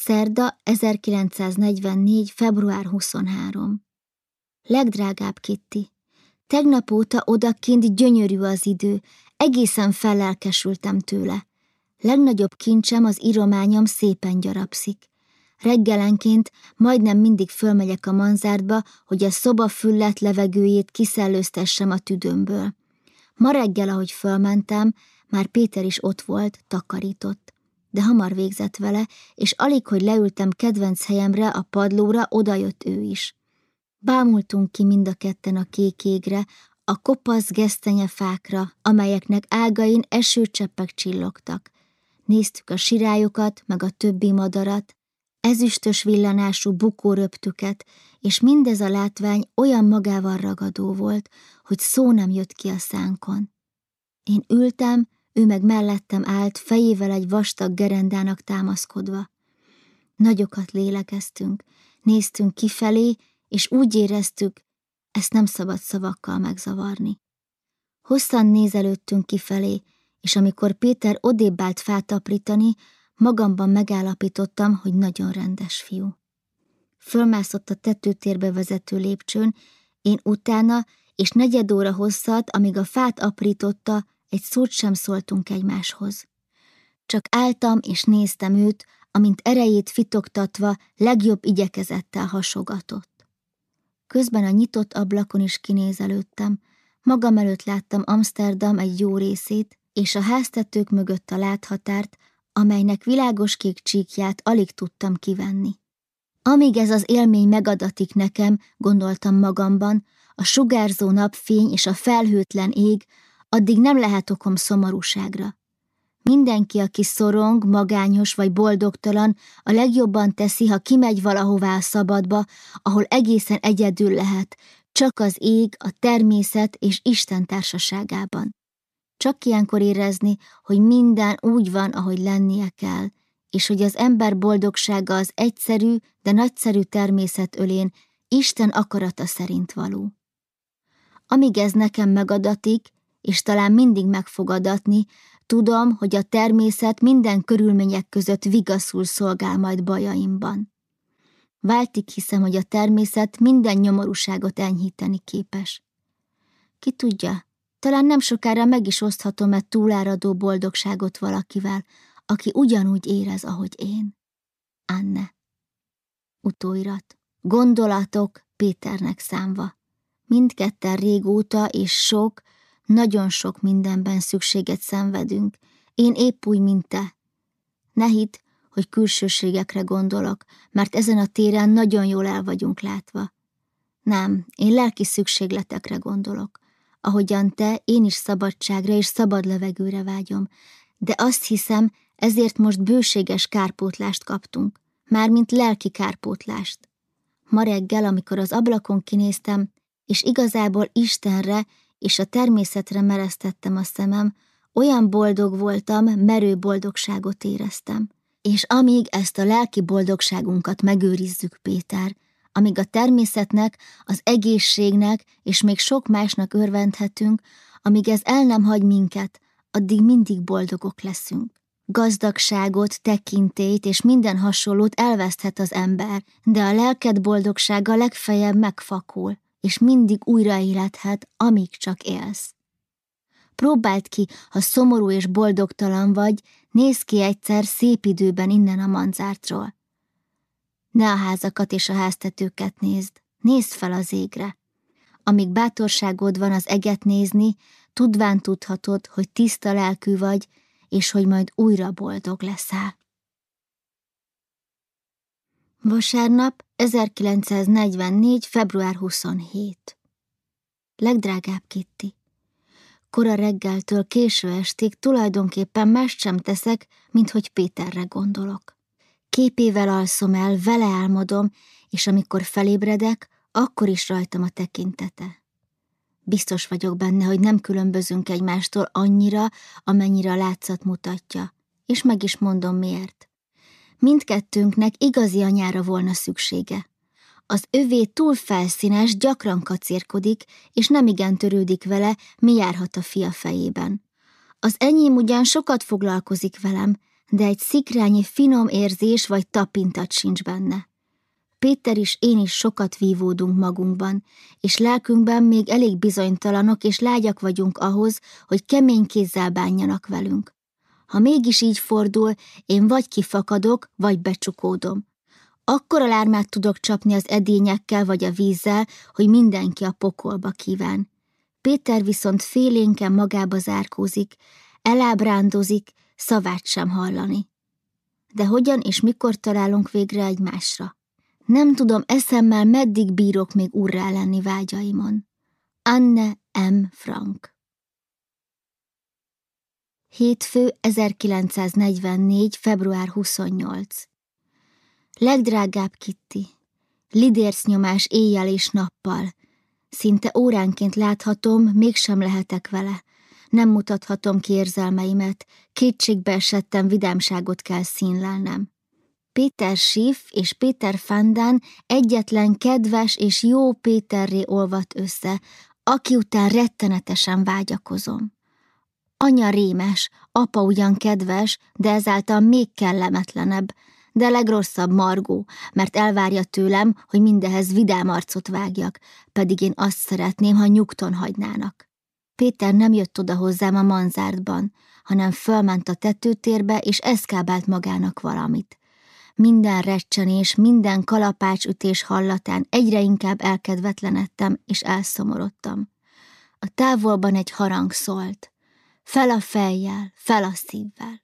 Szerda 1944. február 23. Legdrágább Kitty, tegnap óta odakint gyönyörű az idő, egészen fellelkesültem tőle. Legnagyobb kincsem az írományom szépen gyarapszik. Reggelenként majdnem mindig fölmegyek a manzártba, hogy a szoba füllet levegőjét kiszellőztessem a tüdőmből. Ma reggel, ahogy fölmentem, már Péter is ott volt, takarított. De hamar végzett vele, és alig, hogy leültem kedvenc helyemre, a padlóra, odajött ő is. Bámultunk ki mind a ketten a kék égre, a kopasz gesztenyefákra, amelyeknek ágain esőcseppek csillogtak. Néztük a sirályokat, meg a többi madarat, ezüstös villanású bukóröptüket, és mindez a látvány olyan magával ragadó volt, hogy szó nem jött ki a szánkon. Én ültem, ő meg mellettem állt, fejével egy vastag gerendának támaszkodva. Nagyokat lélekeztünk, néztünk kifelé, és úgy éreztük, ezt nem szabad szavakkal megzavarni. Hosszan nézelődtünk kifelé, és amikor Péter odébb állt fát aprítani, magamban megállapítottam, hogy nagyon rendes fiú. Fölmászott a tetőtérbe vezető lépcsőn, én utána, és negyed óra hosszat, amíg a fát aprította, egy szót sem szóltunk egymáshoz. Csak álltam és néztem őt, amint erejét fitoktatva legjobb igyekezettel hasogatott. Közben a nyitott ablakon is kinézelődtem, magam előtt láttam Amsterdam egy jó részét, és a háztetők mögött a láthatárt, amelynek világos kék csíkját alig tudtam kivenni. Amíg ez az élmény megadatik nekem, gondoltam magamban, a sugárzó napfény és a felhőtlen ég, addig nem lehet okom szomorúságra. Mindenki, aki szorong, magányos vagy boldogtalan, a legjobban teszi, ha kimegy valahová a szabadba, ahol egészen egyedül lehet, csak az ég, a természet és Isten társaságában. Csak ilyenkor érezni, hogy minden úgy van, ahogy lennie kell, és hogy az ember boldogsága az egyszerű, de nagyszerű természet ölén Isten akarata szerint való. Amíg ez nekem megadatik, és talán mindig megfogadatni, tudom, hogy a természet minden körülmények között vigaszul szolgál majd bajaimban. Váltik hiszem, hogy a természet minden nyomorúságot enyhíteni képes. Ki tudja, talán nem sokára meg is oszthatom-e túláradó boldogságot valakivel, aki ugyanúgy érez, ahogy én. Anne. Utóirat. Gondolatok Péternek számva. Mindketten régóta és sok, nagyon sok mindenben szükséget szenvedünk. Én épp úgy, mint te. Ne hidd, hogy külsőségekre gondolok, mert ezen a téren nagyon jól el vagyunk látva. Nem, én lelki szükségletekre gondolok. Ahogyan te, én is szabadságra és szabad levegőre vágyom, de azt hiszem, ezért most bőséges kárpótlást kaptunk, mármint lelki kárpótlást. Ma reggel, amikor az ablakon kinéztem, és igazából Istenre és a természetre mereztettem a szemem, olyan boldog voltam, merő boldogságot éreztem. És amíg ezt a lelki boldogságunkat megőrizzük, Péter, amíg a természetnek, az egészségnek és még sok másnak örvendhetünk, amíg ez el nem hagy minket, addig mindig boldogok leszünk. Gazdagságot, tekintélyt és minden hasonlót elveszthet az ember, de a lelked boldogsága legfeljebb megfakul és mindig újraélethet, amíg csak élsz. Próbáld ki, ha szomorú és boldogtalan vagy, nézz ki egyszer szép időben innen a manzártról. Ne a házakat és a háztetőket nézd, nézd fel az égre. Amíg bátorságod van az eget nézni, tudván tudhatod, hogy tiszta lelkű vagy, és hogy majd újra boldog leszel. Vasárnap, 1944. február 27. Legdrágább Kitty. Kora reggeltől késő estig tulajdonképpen más sem teszek, mint hogy Péterre gondolok. Képével alszom el, vele álmodom, és amikor felébredek, akkor is rajtam a tekintete. Biztos vagyok benne, hogy nem különbözünk egymástól annyira, amennyire a látszat mutatja, és meg is mondom miért mindkettőnknek igazi anyára volna szüksége. Az övé túl felszínes, gyakran kacérkodik, és nem igen törődik vele, mi járhat a fia fejében. Az enyém ugyan sokat foglalkozik velem, de egy szikrányi finom érzés vagy tapintat sincs benne. Péter is én is sokat vívódunk magunkban, és lelkünkben még elég bizonytalanok és lágyak vagyunk ahhoz, hogy kemény kézzel bánjanak velünk. Ha mégis így fordul, én vagy kifakadok, vagy becsukódom. Akkor a lármát tudok csapni az edényekkel vagy a vízzel, hogy mindenki a pokolba kíván. Péter viszont félénken magába zárkózik, elábrándozik, szavát sem hallani. De hogyan és mikor találunk végre egymásra? Nem tudom eszemmel meddig bírok még urrá lenni vágyaimon. Anne M. Frank Hétfő 1944. február 28 Legdrágább Kitty, lidérsz nyomás éjjel és nappal. Szinte óránként láthatom, mégsem lehetek vele. Nem mutathatom ki érzelmeimet, kétségbe esettem vidámságot kell színlelnem. Péter Schiff és Péter Fandán egyetlen kedves és jó Péterré olvat össze, aki után rettenetesen vágyakozom. Anya rémes, apa ugyan kedves, de ezáltal még kellemetlenebb, de legrosszabb Margó, mert elvárja tőlem, hogy mindehez vidám arcot vágjak, pedig én azt szeretném, ha nyugton hagynának. Péter nem jött oda hozzám a manzárdban, hanem fölment a tetőtérbe, és eszkábált magának valamit. Minden recsenés, minden kalapácsütés hallatán egyre inkább elkedvetlenedtem, és elszomorodtam. A távolban egy harang szólt. Fel a fejjel, fel a szívvel.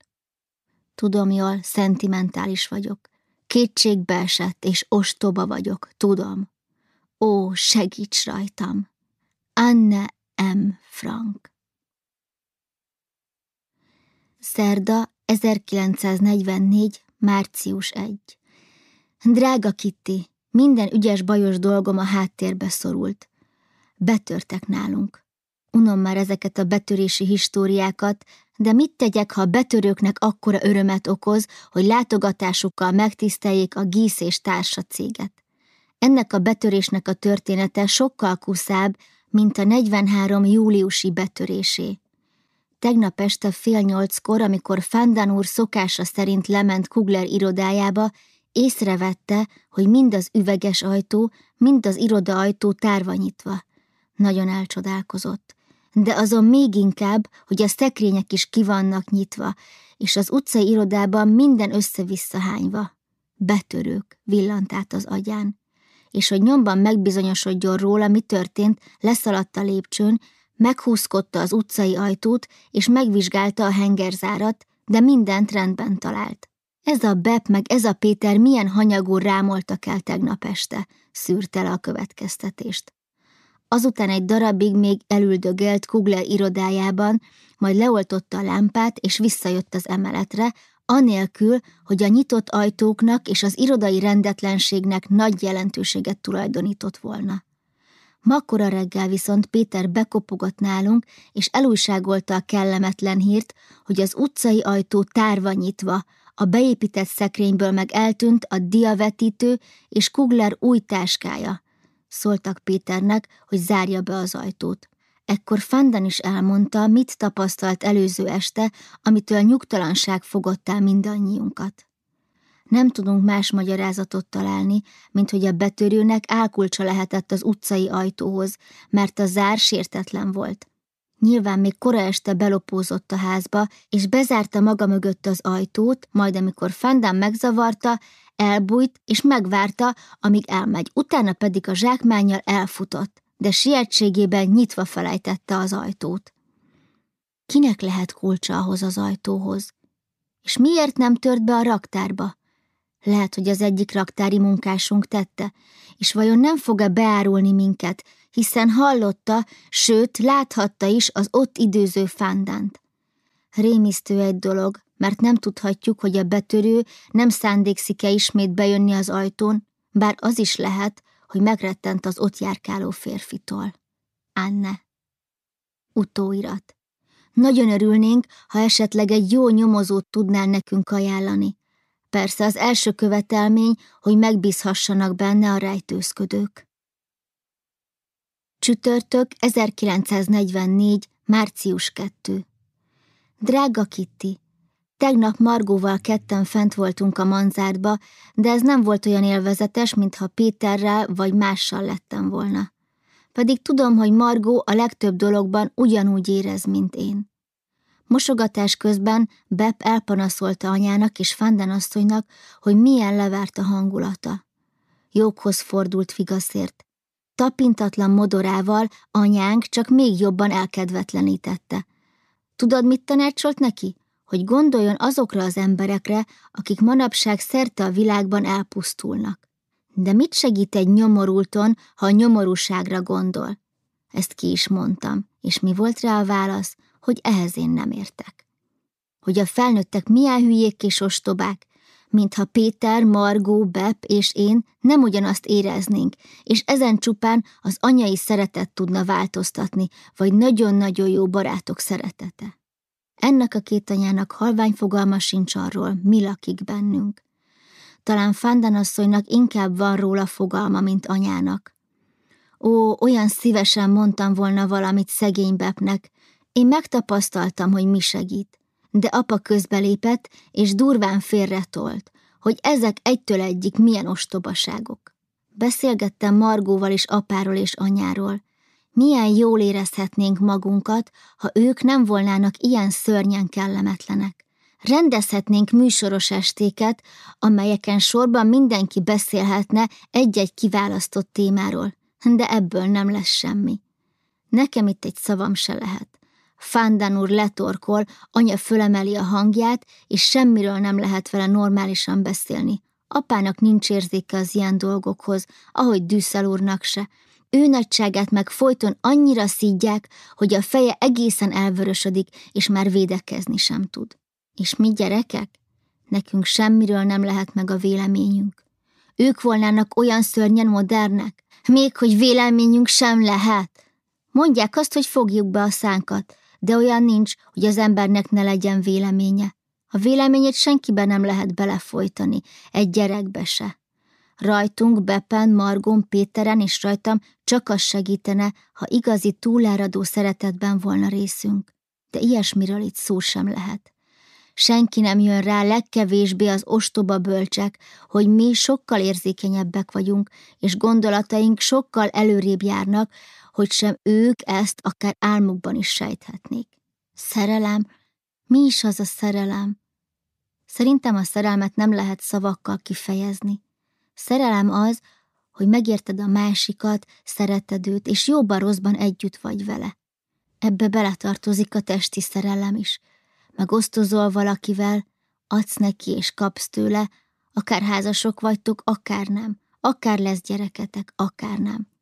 Tudom jól, szentimentális vagyok. Kétségbe esett és ostoba vagyok, tudom. Ó, segíts rajtam! Anne M. Frank Szerda, 1944. március 1. Drága Kitty, minden ügyes bajos dolgom a háttérbe szorult. Betörtek nálunk. Unom már ezeket a betörési históriákat, de mit tegyek, ha a betörőknek akkora örömet okoz, hogy látogatásukkal megtiszteljék a Gísz és társa céget. Ennek a betörésnek a története sokkal kuszább, mint a 43. júliusi betörésé. Tegnap este fél nyolckor, amikor Fandan úr szokása szerint lement Kugler irodájába, észrevette, hogy mind az üveges ajtó, mind az iroda ajtó tárva nyitva. Nagyon elcsodálkozott de azon még inkább, hogy a szekrények is kivannak nyitva, és az utcai irodában minden össze-vissza. Betörők villant át az agyán, és hogy nyomban megbizonyosodjon róla, mi történt, leszaladt a lépcsőn, meghúzkodta az utcai ajtót, és megvizsgálta a hengerzárat, de mindent rendben talált. Ez a Bep meg ez a Péter milyen hanyagul rámoltak el tegnap este, szűrte le a következtetést. Azután egy darabig még elüldögélt Kugler irodájában, majd leoltotta a lámpát, és visszajött az emeletre, anélkül, hogy a nyitott ajtóknak és az irodai rendetlenségnek nagy jelentőséget tulajdonított volna. Makkora reggel viszont Péter bekopogott nálunk, és elújságolta a kellemetlen hírt, hogy az utcai ajtó tárva nyitva, a beépített szekrényből meg eltűnt a diavetítő és Kugler új táskája, szóltak Péternek, hogy zárja be az ajtót. Ekkor Fandan is elmondta, mit tapasztalt előző este, amitől nyugtalanság fogott el mindannyiunkat. Nem tudunk más magyarázatot találni, mint hogy a betörőnek álkulcsa lehetett az utcai ajtóhoz, mert a zár sértetlen volt. Nyilván még kora este belopózott a házba, és bezárta maga mögött az ajtót, majd amikor Fandán megzavarta, elbújt és megvárta, amíg elmegy, utána pedig a zsákmányjal elfutott, de sietségében nyitva felejtette az ajtót. Kinek lehet kulcsa ahhoz az ajtóhoz? És miért nem tört be a raktárba? Lehet, hogy az egyik raktári munkásunk tette, és vajon nem fog-e beárulni minket, hiszen hallotta, sőt, láthatta is az ott időző fándánt. Rémisztő egy dolog, mert nem tudhatjuk, hogy a betörő nem szándékszik-e ismét bejönni az ajtón, bár az is lehet, hogy megrettent az ott járkáló férfitól. Anne. Utóirat. Nagyon örülnénk, ha esetleg egy jó nyomozót tudnál nekünk ajánlani. Persze az első követelmény, hogy megbízhassanak benne a rejtőzködők. Csütörtök 1944. március 2. Drága Kitty, Tegnap Margóval ketten fent voltunk a manzárba, de ez nem volt olyan élvezetes, mintha Péterrel vagy mással lettem volna. Pedig tudom, hogy Margó a legtöbb dologban ugyanúgy érez, mint én. Mosogatás közben Bep elpanaszolta anyának és Fanden asszonynak, hogy milyen levárt a hangulata. Jókhoz fordult vigaszért. Tapintatlan modorával anyánk csak még jobban elkedvetlenítette. Tudod, mit tanácsolt neki? Hogy gondoljon azokra az emberekre, akik manapság szerte a világban elpusztulnak. De mit segít egy nyomorulton, ha a nyomorúságra gondol? Ezt ki is mondtam, és mi volt rá a válasz, hogy ehhez én nem értek. Hogy a felnőttek milyen hülyék és ostobák, mintha Péter, Margó, Bep és én nem ugyanazt éreznénk, és ezen csupán az anyai szeretet tudna változtatni, vagy nagyon-nagyon jó barátok szeretete. Ennek a két anyának halvány fogalma sincs arról, mi lakik bennünk. Talán Fandan asszonynak inkább van róla fogalma, mint anyának. Ó, olyan szívesen mondtam volna valamit szegény Bepnek. Én megtapasztaltam, hogy mi segít de apa közbelépett, és durván félretolt, hogy ezek egytől egyik milyen ostobaságok. Beszélgettem Margóval is apáról és anyáról. Milyen jól érezhetnénk magunkat, ha ők nem volnának ilyen szörnyen kellemetlenek. Rendezhetnénk műsoros estéket, amelyeken sorban mindenki beszélhetne egy-egy kiválasztott témáról, de ebből nem lesz semmi. Nekem itt egy szavam se lehet. Fándan úr letorkol, anya fölemeli a hangját, és semmiről nem lehet vele normálisan beszélni. Apának nincs érzéke az ilyen dolgokhoz, ahogy Düsszel úrnak se. Ő nagyságát meg folyton annyira szídják, hogy a feje egészen elvörösödik, és már védekezni sem tud. És mi gyerekek? Nekünk semmiről nem lehet meg a véleményünk. Ők volnának olyan szörnyen modernek, még hogy véleményünk sem lehet. Mondják azt, hogy fogjuk be a szánkat, de olyan nincs, hogy az embernek ne legyen véleménye. A véleményét senkiben nem lehet belefolytani, egy gyerekbe se. Rajtunk, Bepen, Margon, Péteren és rajtam csak az segítene, ha igazi túláradó szeretetben volna részünk. De ilyesmiről itt szó sem lehet. Senki nem jön rá legkevésbé az ostoba bölcsek, hogy mi sokkal érzékenyebbek vagyunk, és gondolataink sokkal előrébb járnak, hogy sem ők ezt akár álmukban is sejthetnék. Szerelem? Mi is az a szerelem? Szerintem a szerelmet nem lehet szavakkal kifejezni. Szerelem az, hogy megérted a másikat, szereted őt, és jóban rosszban együtt vagy vele. Ebbe beletartozik a testi szerelem is. Megosztozol valakivel, adsz neki és kapsz tőle, akár házasok vagytok, akár nem, akár lesz gyereketek, akár nem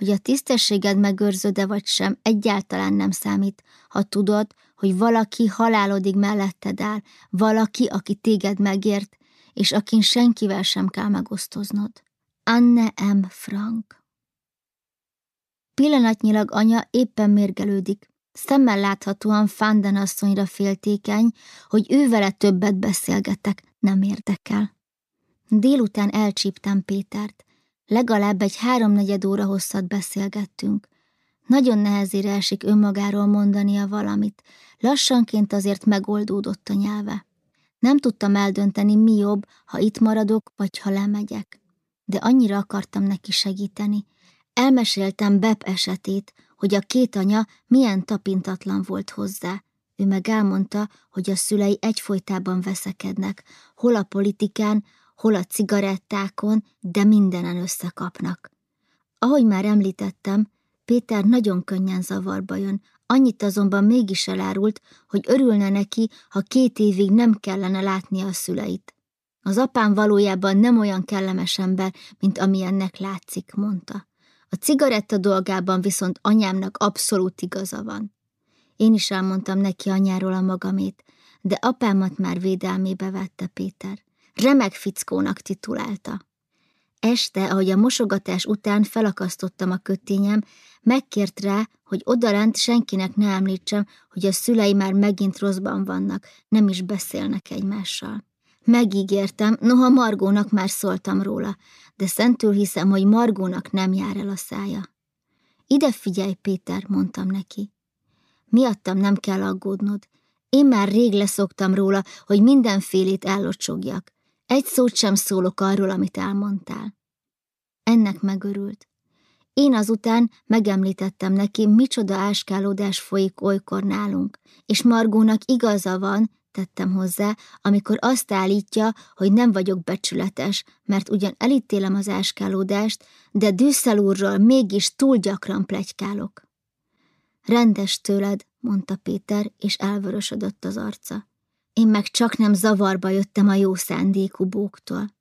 hogy a tisztességed megőrzöde vagy sem, egyáltalán nem számít, ha tudod, hogy valaki halálodig melletted áll, valaki, aki téged megért, és akin senkivel sem kell megosztoznod. Anne M. Frank Pillanatnyilag anya éppen mérgelődik. Szemmel láthatóan Fanden asszonyra féltékeny, hogy ő vele többet beszélgetek, nem érdekel. Délután elcsíptem Pétert. Legalább egy háromnegyed óra hosszat beszélgettünk. Nagyon nehezére esik önmagáról mondania valamit, lassanként azért megoldódott a nyelve. Nem tudtam eldönteni, mi jobb, ha itt maradok, vagy ha lemegyek. De annyira akartam neki segíteni. Elmeséltem Bep esetét, hogy a két anya milyen tapintatlan volt hozzá. Ő meg elmondta, hogy a szülei egyfolytában veszekednek, hol a politikán, hol a cigarettákon, de mindenen összekapnak. Ahogy már említettem, Péter nagyon könnyen zavarba jön, annyit azonban mégis elárult, hogy örülne neki, ha két évig nem kellene látnia a szüleit. Az apám valójában nem olyan kellemes ember, mint amilyennek látszik, mondta. A cigaretta dolgában viszont anyámnak abszolút igaza van. Én is elmondtam neki anyáról a magamét, de apámat már védelmébe vette Péter remek fickónak titulálta. Este, ahogy a mosogatás után felakasztottam a kötényem, megkért rá, hogy odalent senkinek ne említsem, hogy a szülei már megint rosszban vannak, nem is beszélnek egymással. Megígértem, noha Margónak már szóltam róla, de szentül hiszem, hogy Margónak nem jár el a szája. Ide figyelj, Péter, mondtam neki. Miattam nem kell aggódnod. Én már rég leszoktam róla, hogy mindenfélét ellocsogjak. Egy szót sem szólok arról, amit elmondtál. Ennek megörült. Én azután megemlítettem neki, micsoda áskálódás folyik olykor nálunk, és Margónak igaza van, tettem hozzá, amikor azt állítja, hogy nem vagyok becsületes, mert ugyan elítélem az áskálódást, de Düsszel úrról mégis túl gyakran plegykálok. Rendes tőled, mondta Péter, és elvörösödött az arca. Én meg csak nem zavarba jöttem a jó szándékú bóktól.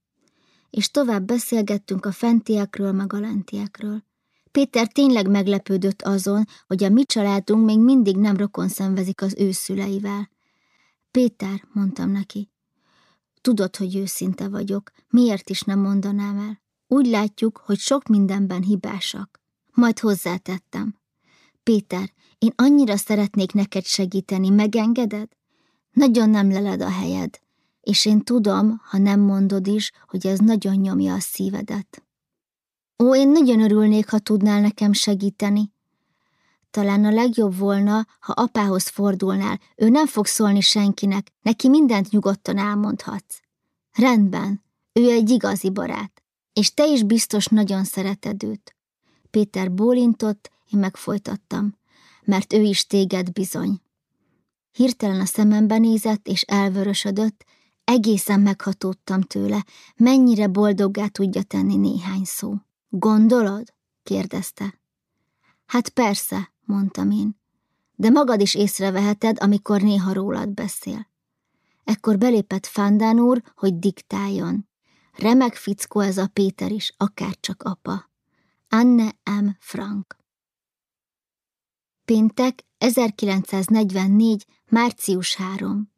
És tovább beszélgettünk a fentiekről, meg a lentiekről. Péter tényleg meglepődött azon, hogy a mi családunk még mindig nem rokon szenvezik az ő szüleivel. Péter, mondtam neki, tudod, hogy őszinte vagyok, miért is nem mondanám el? Úgy látjuk, hogy sok mindenben hibásak. Majd hozzátettem. Péter, én annyira szeretnék neked segíteni, megengeded? Nagyon nem leled a helyed, és én tudom, ha nem mondod is, hogy ez nagyon nyomja a szívedet. Ó, én nagyon örülnék, ha tudnál nekem segíteni. Talán a legjobb volna, ha apához fordulnál, ő nem fog szólni senkinek, neki mindent nyugodtan elmondhatsz. Rendben, ő egy igazi barát, és te is biztos nagyon szereted őt. Péter bólintott, én megfolytattam, mert ő is téged bizony. Hirtelen a szemembe nézett, és elvörösödött, egészen meghatódtam tőle, mennyire boldoggá tudja tenni néhány szó. Gondolod? kérdezte. Hát persze, mondtam én, de magad is észreveheted, amikor néha rólad beszél. Ekkor belépett Fandán úr, hogy diktáljon. Remek fickó ez a Péter is, akárcsak apa. Anne M. Frank Péntek 1944. március 3.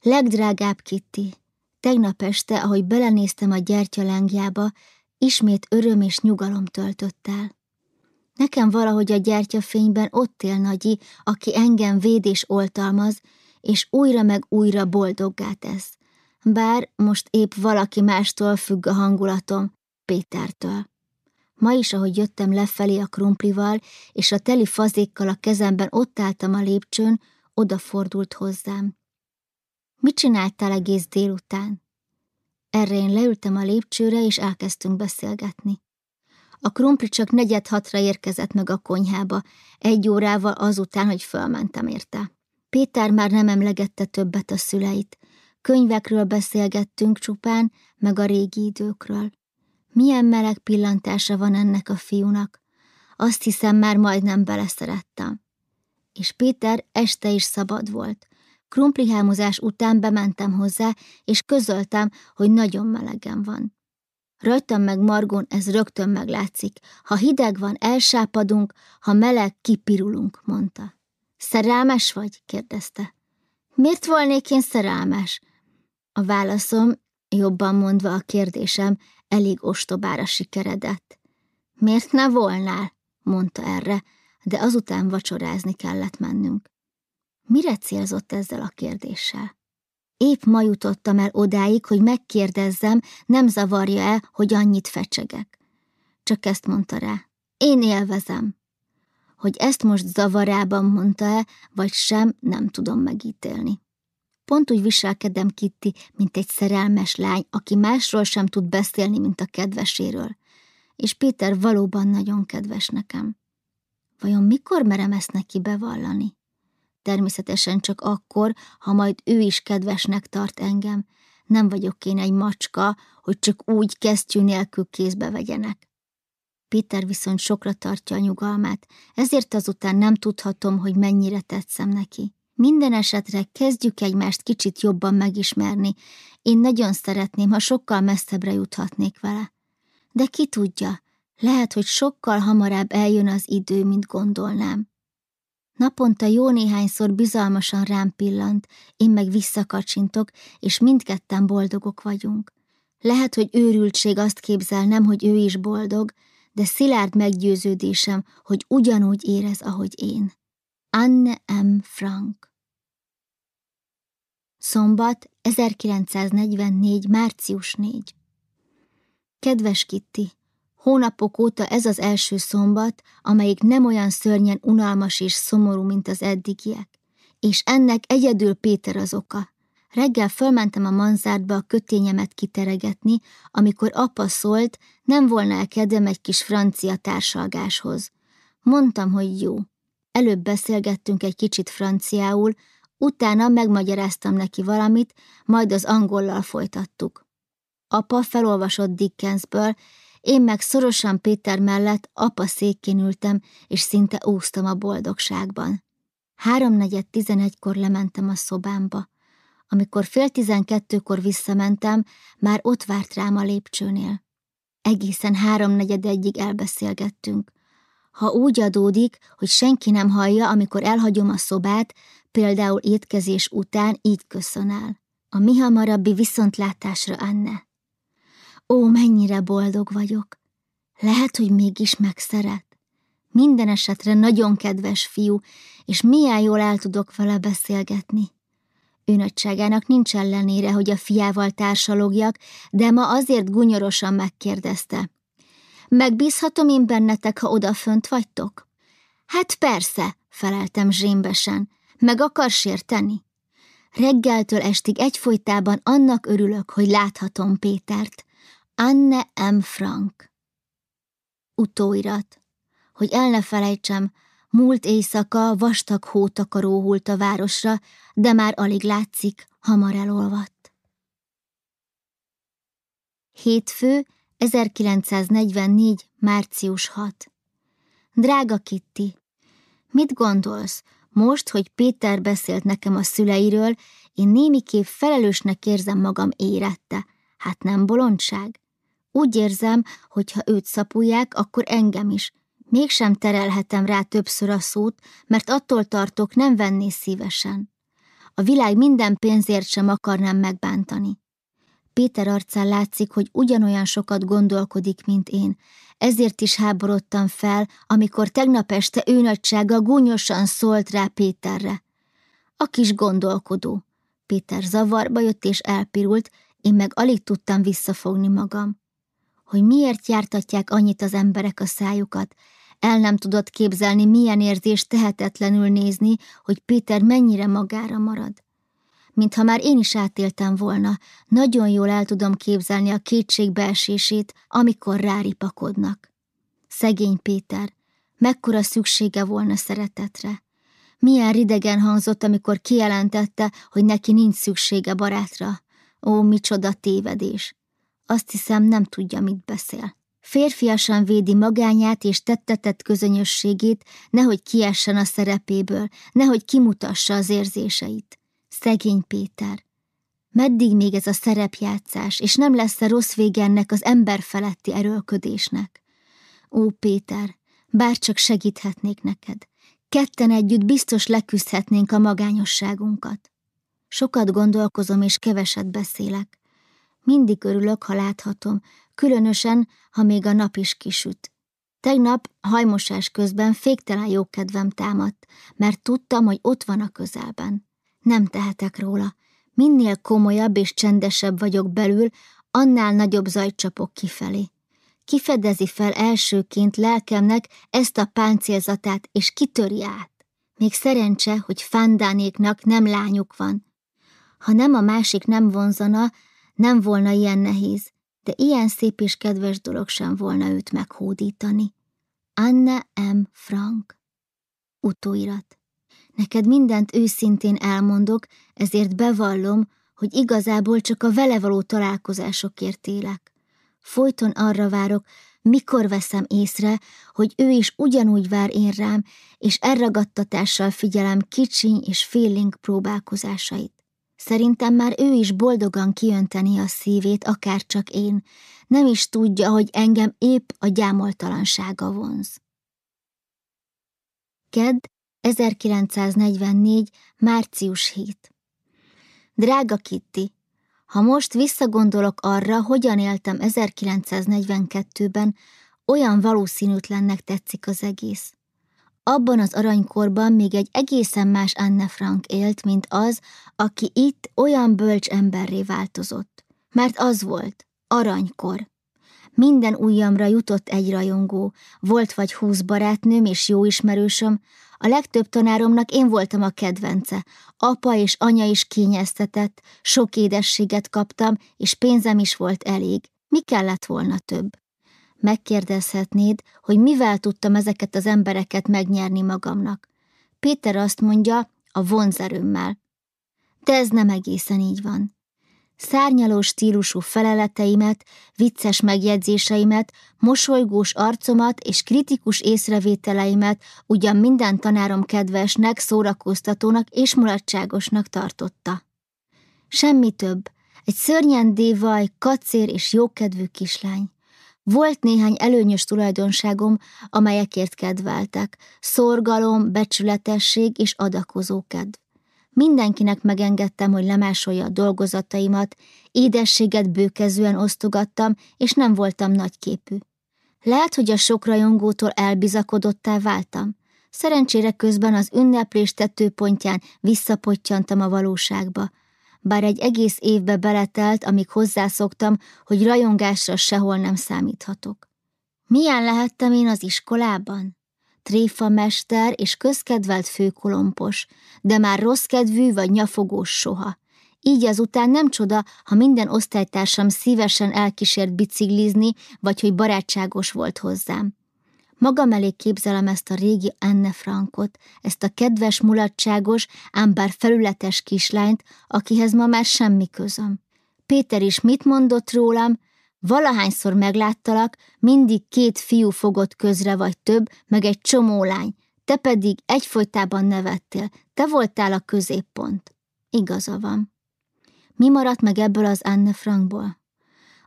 Legdrágább Kitty, tegnap este, ahogy belenéztem a gyertyalángjába, ismét öröm és nyugalom töltött el. Nekem valahogy a gyertyafényben ott él Nagyi, aki engem véd és oltalmaz, és újra meg újra boldoggá tesz. Bár most épp valaki mástól függ a hangulatom, Pétertől. Ma is, ahogy jöttem lefelé a krumplival, és a teli fazékkal a kezemben ott álltam a lépcsőn, odafordult hozzám. Mit csináltál egész délután? Erre én leültem a lépcsőre, és elkezdtünk beszélgetni. A krumpli csak negyed hatra érkezett meg a konyhába, egy órával azután, hogy fölmentem érte. Péter már nem emlegette többet a szüleit. Könyvekről beszélgettünk csupán, meg a régi időkről. Milyen meleg pillantása van ennek a fiúnak. Azt hiszem, már majdnem beleszerettem. És Péter este is szabad volt. Krumplihámozás után bementem hozzá, és közöltem, hogy nagyon melegen van. Rajtam meg Margon ez rögtön meglátszik. Ha hideg van, elsápadunk, ha meleg, kipirulunk, mondta. Szerelmes vagy? kérdezte. Miért volnék én szerelmes? A válaszom, jobban mondva a kérdésem, elég ostobára sikeredett. Miért ne volnál? mondta erre, de azután vacsorázni kellett mennünk. Mire célzott ezzel a kérdéssel? Épp ma jutottam el odáig, hogy megkérdezzem, nem zavarja-e, hogy annyit fecsegek. Csak ezt mondta rá. Én élvezem. Hogy ezt most zavarában mondta-e, vagy sem, nem tudom megítélni. Pont úgy viselkedem Kitty, mint egy szerelmes lány, aki másról sem tud beszélni, mint a kedveséről. És Péter valóban nagyon kedves nekem. Vajon mikor merem ezt neki bevallani? Természetesen csak akkor, ha majd ő is kedvesnek tart engem. Nem vagyok én egy macska, hogy csak úgy kesztyű nélkül kézbe vegyenek. Péter viszont sokra tartja a nyugalmát, ezért azután nem tudhatom, hogy mennyire tetszem neki. Minden esetre kezdjük egymást kicsit jobban megismerni. Én nagyon szeretném, ha sokkal messzebbre juthatnék vele. De ki tudja, lehet, hogy sokkal hamarabb eljön az idő, mint gondolnám. Naponta jó néhányszor bizalmasan rám pillant, én meg visszakacsintok, és mindketten boldogok vagyunk. Lehet, hogy őrültség azt képzelnem, hogy ő is boldog, de szilárd meggyőződésem, hogy ugyanúgy érez, ahogy én. Anne M. Frank Szombat, 1944. március 4 Kedves Kitty, Hónapok óta ez az első szombat, amelyik nem olyan szörnyen unalmas és szomorú, mint az eddigiek. és ennek egyedül Péter az oka. Reggel fölmentem a manzárba a kötényemet kiteregetni, amikor apa szólt, nem volna el kedvem egy kis francia társalgáshoz. Mondtam, hogy jó. Előbb beszélgettünk egy kicsit franciául, utána megmagyaráztam neki valamit, majd az angollal folytattuk. Apa felolvasott Dickensből, én meg szorosan Péter mellett apa székén ültem, és szinte úsztam a boldogságban. Háromnegyed tizenegykor lementem a szobámba. Amikor fél tizenkettőkor visszamentem, már ott várt rám a lépcsőnél. Egészen háromnegyed egyig elbeszélgettünk. Ha úgy adódik, hogy senki nem hallja, amikor elhagyom a szobát, például étkezés után így köszön el. A mi hamarabbi viszontlátásra, Anne. Ó, mennyire boldog vagyok. Lehet, hogy mégis megszeret. Minden esetre nagyon kedves fiú, és milyen jól el tudok vele beszélgetni. Ő nagyságának nincs ellenére, hogy a fiával társalogjak, de ma azért gunyorosan megkérdezte. Megbízhatom én bennetek, ha odafönt vagytok? Hát persze, feleltem zsémbesen. Meg akar sérteni? Reggeltől estig egyfolytában annak örülök, hogy láthatom Pétert. Anne M. Frank. Utóirat. Hogy el ne felejtsem, múlt éjszaka vastag hótakaró hult a városra, de már alig látszik, hamar elolvadt. Hétfő, 1944. március 6. Drága Kitty, mit gondolsz, most, hogy Péter beszélt nekem a szüleiről, én némiképp felelősnek érzem magam érette. Hát nem bolondság? Úgy érzem, hogy ha őt szapulják, akkor engem is. Mégsem terelhetem rá többször a szót, mert attól tartok, nem venné szívesen. A világ minden pénzért sem akarnám megbántani. Péter arcán látszik, hogy ugyanolyan sokat gondolkodik, mint én. Ezért is háborodtam fel, amikor tegnap este ő nagysága gúnyosan szólt rá Péterre. A kis gondolkodó. Péter zavarba jött és elpirult, én meg alig tudtam visszafogni magam hogy miért jártatják annyit az emberek a szájukat. El nem tudott képzelni, milyen érzés tehetetlenül nézni, hogy Péter mennyire magára marad. Mintha már én is átéltem volna, nagyon jól el tudom képzelni a kétségbeesését, amikor ráripakodnak. Szegény Péter, mekkora szüksége volna szeretetre. Milyen ridegen hangzott, amikor kijelentette, hogy neki nincs szüksége barátra. Ó, micsoda tévedés! Azt hiszem, nem tudja, mit beszél. Férfiasan védi magányát és tettetett közönyösségét, nehogy kiessen a szerepéből, nehogy kimutassa az érzéseit. Szegény Péter. Meddig még ez a szerepjátszás, és nem lesz-e rossz vége ennek az ember feletti erőlködésnek? Ó, Péter, bárcsak segíthetnék neked. Ketten együtt biztos leküzdhetnénk a magányosságunkat. Sokat gondolkozom és keveset beszélek. Mindig örülök, ha láthatom, különösen, ha még a nap is kisüt. Tegnap hajmosás közben féktelen jókedvem támadt, mert tudtam, hogy ott van a közelben. Nem tehetek róla. Minél komolyabb és csendesebb vagyok belül, annál nagyobb zajt csapok kifelé. Kifedezi fel elsőként lelkemnek ezt a páncélzatát, és kitöri át. Még szerencse, hogy Fandánéknak nem lányuk van. Ha nem a másik nem vonzana, nem volna ilyen nehéz, de ilyen szép és kedves dolog sem volna őt meghódítani. Anne M. Frank Utóirat Neked mindent őszintén elmondok, ezért bevallom, hogy igazából csak a vele való találkozásokért élek. Folyton arra várok, mikor veszem észre, hogy ő is ugyanúgy vár én rám, és elragadtatással figyelem kicsiny és félénk próbálkozásait. Szerintem már ő is boldogan kiönteni a szívét, akár csak én. Nem is tudja, hogy engem épp a gyámoltalansága vonz. Kedd, 1944. március 7. Drága Kitty, ha most visszagondolok arra, hogyan éltem 1942-ben, olyan valószínűtlennek tetszik az egész. Abban az aranykorban még egy egészen más Anne Frank élt, mint az, aki itt olyan bölcs emberré változott. Mert az volt, aranykor. Minden ujjamra jutott egy rajongó, volt vagy húsz barátnőm és jó ismerősöm, a legtöbb tanáromnak én voltam a kedvence. Apa és anya is kényeztetett, sok édességet kaptam, és pénzem is volt elég. Mi kellett volna több? Megkérdezhetnéd, hogy mivel tudtam ezeket az embereket megnyerni magamnak. Péter azt mondja, a vonzerőmmel. De ez nem egészen így van. Szárnyaló stílusú feleleteimet, vicces megjegyzéseimet, mosolygós arcomat és kritikus észrevételeimet ugyan minden tanárom kedvesnek, szórakoztatónak és mulatságosnak tartotta. Semmi több, egy szörnyen dévaj, kacér és jókedvű kislány. Volt néhány előnyös tulajdonságom, amelyekért kedveltek, szorgalom, becsületesség és adakozó kedv. Mindenkinek megengedtem, hogy lemásolja a dolgozataimat, édességet bőkezően osztogattam, és nem voltam nagyképű. Lehet, hogy a sok rajongótól elbizakodottá váltam. Szerencsére közben az ünneplés tetőpontján visszapottyantam a valóságba. Bár egy egész évbe beletelt, amíg hozzászoktam, hogy rajongásra sehol nem számíthatok. Milyen lehettem én az iskolában? tréfa mester és közkedvelt főkolompos, de már rosszkedvű vagy nyafogós soha. Így azután nem csoda, ha minden osztálytársam szívesen elkísért biciklizni, vagy hogy barátságos volt hozzám. Magam elé képzelem ezt a régi Anne Frankot, ezt a kedves, mulatságos, ám bár felületes kislányt, akihez ma már semmi közöm. Péter is mit mondott rólam, Valahányszor megláttalak, mindig két fiú fogott közre vagy több, meg egy csomó lány, te pedig egyfolytában nevettél, te voltál a középpont. Igaza van. Mi maradt meg ebből az Anne Frankból?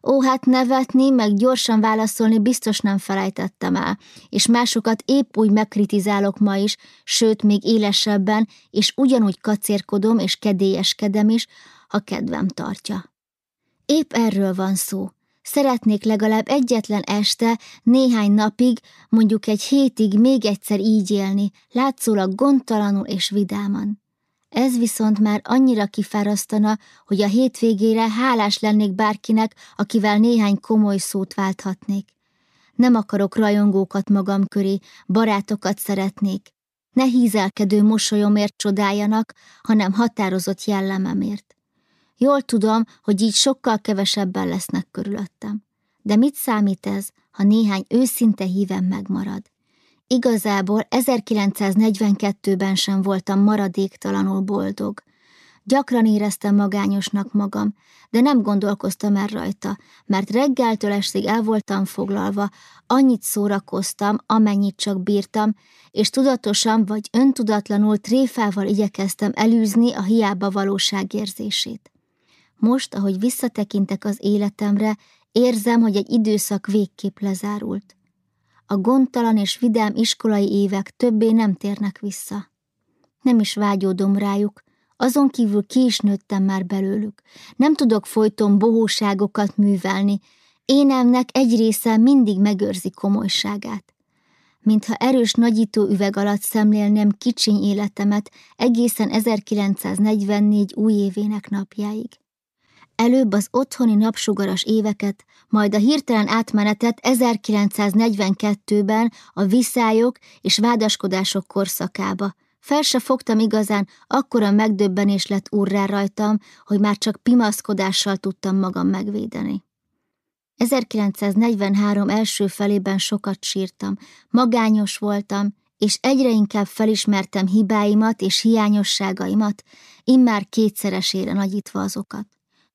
Ó, hát nevetni, meg gyorsan válaszolni biztos nem felejtettem el, és másokat épp úgy megkritizálok ma is, sőt, még élesebben, és ugyanúgy kacérkodom és kedélyeskedem is, ha kedvem tartja. Épp erről van szó, Szeretnék legalább egyetlen este, néhány napig, mondjuk egy hétig még egyszer így élni, látszólag gondtalanul és vidáman. Ez viszont már annyira kifárasztana, hogy a hétvégére hálás lennék bárkinek, akivel néhány komoly szót válthatnék. Nem akarok rajongókat magam köré, barátokat szeretnék. Ne hízelkedő mosolyomért csodáljanak, hanem határozott jellememért. Jól tudom, hogy így sokkal kevesebben lesznek körülöttem. De mit számít ez, ha néhány őszinte hívem megmarad? Igazából 1942-ben sem voltam maradéktalanul boldog. Gyakran éreztem magányosnak magam, de nem gondolkoztam el rajta, mert reggeltől estig el voltam foglalva, annyit szórakoztam, amennyit csak bírtam, és tudatosan vagy öntudatlanul tréfával igyekeztem elűzni a hiába valóságérzését. Most, ahogy visszatekintek az életemre, érzem, hogy egy időszak végképp lezárult. A gondtalan és vidám iskolai évek többé nem térnek vissza. Nem is vágyódom rájuk, azon kívül ki is nőttem már belőlük. Nem tudok folyton bohóságokat művelni, énemnek egy része mindig megőrzi komolyságát. Mintha erős nagyító üveg alatt szemlélnem kicsiny életemet egészen 1944 új évének napjáig. Előbb az otthoni napsugaras éveket, majd a hirtelen átmenetet 1942-ben a viszályok és vádaskodások korszakába. Fel se fogtam igazán, akkora megdöbbenés lett urrá rajtam, hogy már csak pimaszkodással tudtam magam megvédeni. 1943 első felében sokat sírtam, magányos voltam, és egyre inkább felismertem hibáimat és hiányosságaimat, immár kétszeresére nagyítva azokat.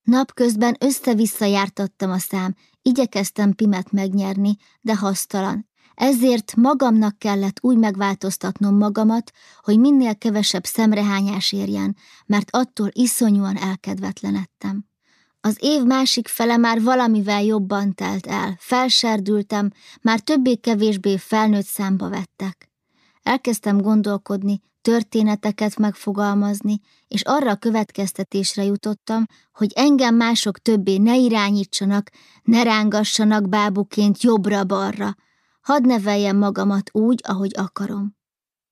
Napközben össze-vissza jártattam a szám, igyekeztem Pimet megnyerni, de hasztalan. Ezért magamnak kellett úgy megváltoztatnom magamat, hogy minél kevesebb szemrehányás érjen, mert attól iszonyúan elkedvetlenedtem. Az év másik fele már valamivel jobban telt el, felserdültem, már többé-kevésbé felnőtt számba vettek. Elkezdtem gondolkodni, történeteket megfogalmazni, és arra a következtetésre jutottam, hogy engem mások többé ne irányítsanak, ne rángassanak bábuként jobbra-balra, hadd neveljem magamat úgy, ahogy akarom.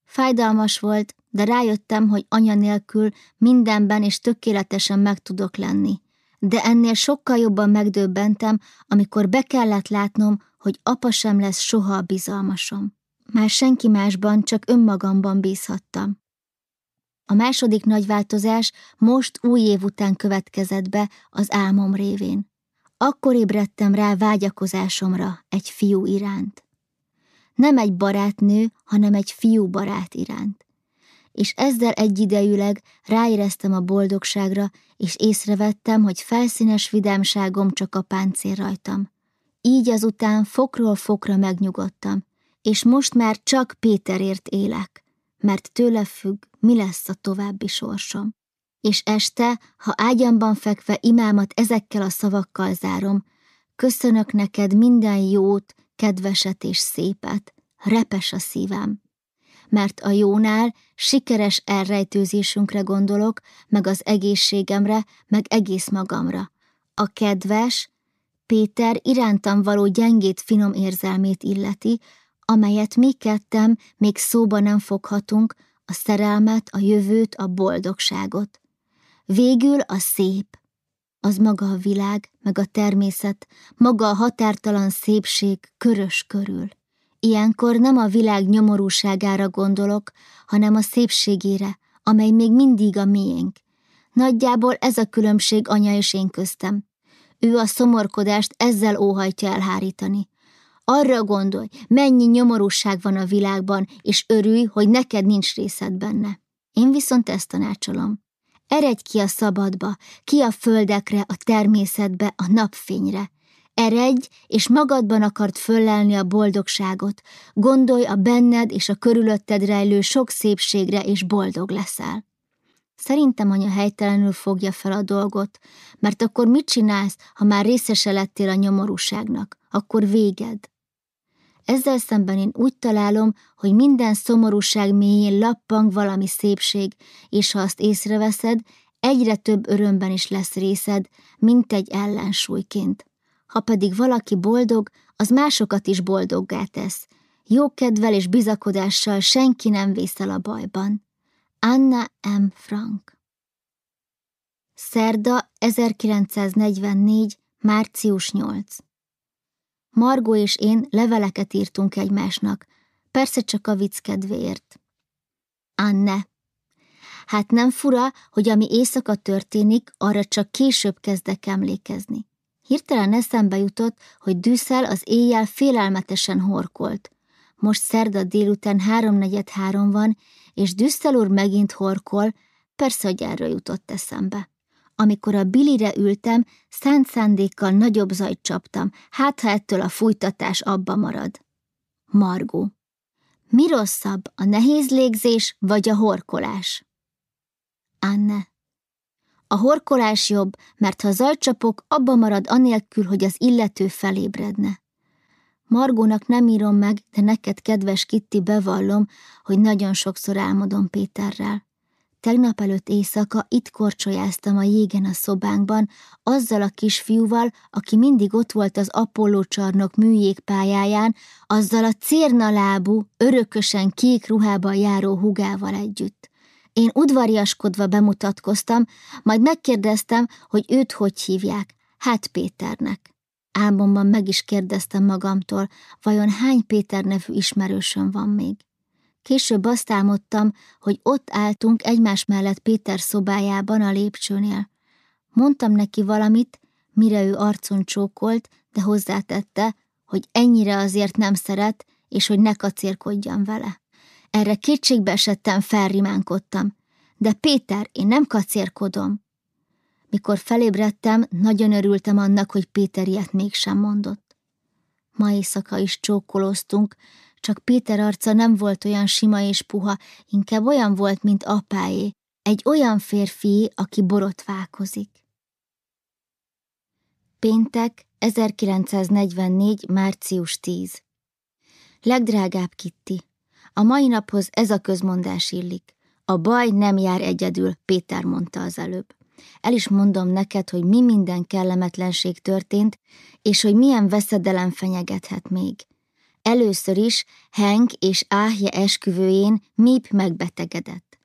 Fájdalmas volt, de rájöttem, hogy anya nélkül mindenben és tökéletesen meg tudok lenni. de ennél sokkal jobban megdöbbentem, amikor be kellett látnom, hogy apa sem lesz soha a bizalmasom. Már senki másban, csak önmagamban bízhattam. A második nagy változás most új év után következett be az álmom révén. Akkor ébredtem rá vágyakozásomra egy fiú iránt. Nem egy barátnő, hanem egy fiú barát iránt. És ezzel egyidejűleg ráéreztem a boldogságra, és észrevettem, hogy felszínes vidámságom csak a páncél rajtam. Így azután fokról fokra megnyugodtam, és most már csak Péterért élek, mert tőle függ, mi lesz a további sorsom. És este, ha ágyamban fekve imámat ezekkel a szavakkal zárom, köszönök neked minden jót, kedveset és szépet, repes a szívem. Mert a jónál sikeres elrejtőzésünkre gondolok, meg az egészségemre, meg egész magamra. A kedves, Péter irántam való gyengét finom érzelmét illeti, amelyet mi kettem még szóba nem foghatunk, a szerelmet, a jövőt, a boldogságot. Végül a szép, az maga a világ, meg a természet, maga a határtalan szépség körös körül. Ilyenkor nem a világ nyomorúságára gondolok, hanem a szépségére, amely még mindig a miénk. Nagyjából ez a különbség anya és én köztem. Ő a szomorkodást ezzel óhajtja elhárítani. Arra gondolj, mennyi nyomorúság van a világban, és örülj, hogy neked nincs részed benne. Én viszont ezt tanácsolom. Eredj ki a szabadba, ki a földekre, a természetbe, a napfényre. Eredj, és magadban akart föllelni a boldogságot. Gondolj a benned és a körülötted rejlő sok szépségre, és boldog leszel. Szerintem anya helytelenül fogja fel a dolgot, mert akkor mit csinálsz, ha már részese lettél a nyomorúságnak? Akkor véged. Ezzel szemben én úgy találom, hogy minden szomorúság mélyén lappang valami szépség, és ha azt észreveszed, egyre több örömben is lesz részed, mint egy ellensúlyként. Ha pedig valaki boldog, az másokat is boldoggá tesz. Jókedvel és bizakodással senki nem vészel a bajban. Anna M. Frank Szerda 1944. március 8 Margó és én leveleket írtunk egymásnak, persze csak a vicc kedvéért. Anne. Hát nem fura, hogy ami éjszaka történik, arra csak később kezdek emlékezni. Hirtelen eszembe jutott, hogy Düsszel az éjjel félelmetesen horkolt. Most szerda délután háromnegyed három van, és Düsszel úr megint horkol, persze, hogy erről jutott eszembe. Amikor a bilire ültem, szánt szándékkal nagyobb zajt csaptam, hát ha ettől a fújtatás abba marad. Margó. Mi rosszabb, a nehéz légzés vagy a horkolás? Anne. A horkolás jobb, mert ha zajcsapok, abba marad anélkül, hogy az illető felébredne. Margónak nem írom meg, de neked, kedves Kitti, bevallom, hogy nagyon sokszor álmodom Péterrel. Tegnap előtt éjszaka itt korcsolyáztam a jégen a szobánkban, azzal a kisfiúval, aki mindig ott volt az Apolló csarnok műjégpályáján, azzal a cérnalábú, örökösen kék ruhában járó hugával együtt. Én udvariaskodva bemutatkoztam, majd megkérdeztem, hogy őt hogy hívják. Hát Péternek. Álmomban meg is kérdeztem magamtól, vajon hány Péter nevű ismerősöm van még. Később azt álmodtam, hogy ott álltunk egymás mellett Péter szobájában a lépcsőnél. Mondtam neki valamit, mire ő arcon csókolt, de hozzátette, hogy ennyire azért nem szeret, és hogy ne kacérkodjam vele. Erre kétségbe esettem, felrimánkodtam. De Péter, én nem kacérkodom. Mikor felébredtem, nagyon örültem annak, hogy Péter ilyet mégsem mondott. Ma éjszaka is csókoloztunk, csak Péter arca nem volt olyan sima és puha, inkább olyan volt, mint apáé, egy olyan férfi, aki borotválkozik. Péntek, 1944. március 10. Legdrágább Kitti, a mai naphoz ez a közmondás illik. A baj nem jár egyedül, Péter mondta az előbb. El is mondom neked, hogy mi minden kellemetlenség történt, és hogy milyen veszedelem fenyegethet még. Először is Henk és Áhje esküvőjén Mip megbetegedett.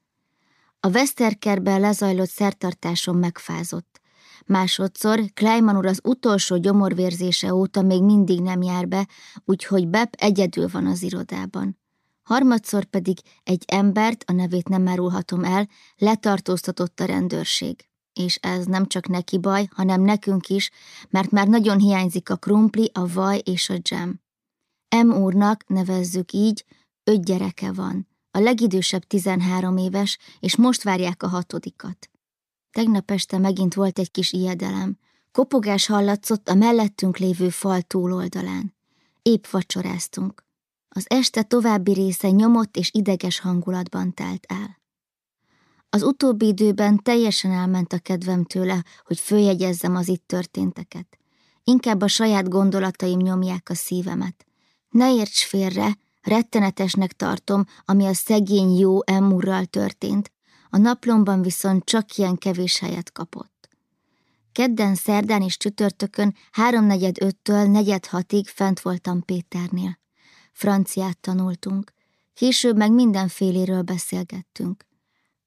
A Westerkerben lezajlott szertartáson megfázott. Másodszor Kleiman úr az utolsó gyomorvérzése óta még mindig nem jár be, úgyhogy Bep egyedül van az irodában. Harmadszor pedig egy embert, a nevét nem árulhatom el, letartóztatott a rendőrség. És ez nem csak neki baj, hanem nekünk is, mert már nagyon hiányzik a krumpli, a vaj és a dzsem. M úrnak, nevezzük így, öt gyereke van. A legidősebb 13 éves, és most várják a hatodikat. Tegnap este megint volt egy kis ijedelem. Kopogás hallatszott a mellettünk lévő fal túloldalán. Épp vacsoráztunk. Az este további része nyomott és ideges hangulatban telt el. Az utóbbi időben teljesen elment a kedvem tőle, hogy följegyezzem az itt történteket. Inkább a saját gondolataim nyomják a szívemet. Ne érts félre, rettenetesnek tartom, ami a szegény jó emurral történt, a naplomban viszont csak ilyen kevés helyet kapott. Kedden, szerdán és csütörtökön háromnegyed öttől negyed hatig fent voltam Péternél. Franciát tanultunk, később meg mindenféléről beszélgettünk.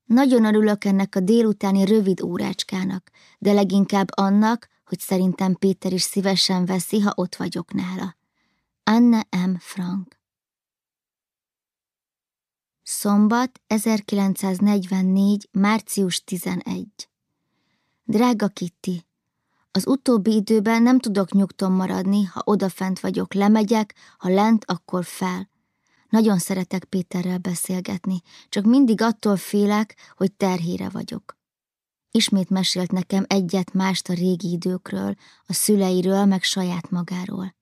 Nagyon örülök ennek a délutáni rövid órácskának, de leginkább annak, hogy szerintem Péter is szívesen veszi, ha ott vagyok nála. Anne M. Frank Szombat, 1944. március 11. Drága Kitty, az utóbbi időben nem tudok nyugton maradni, ha odafent vagyok, lemegyek, ha lent, akkor fel. Nagyon szeretek Péterrel beszélgetni, csak mindig attól félek, hogy terhére vagyok. Ismét mesélt nekem egyet mást a régi időkről, a szüleiről, meg saját magáról.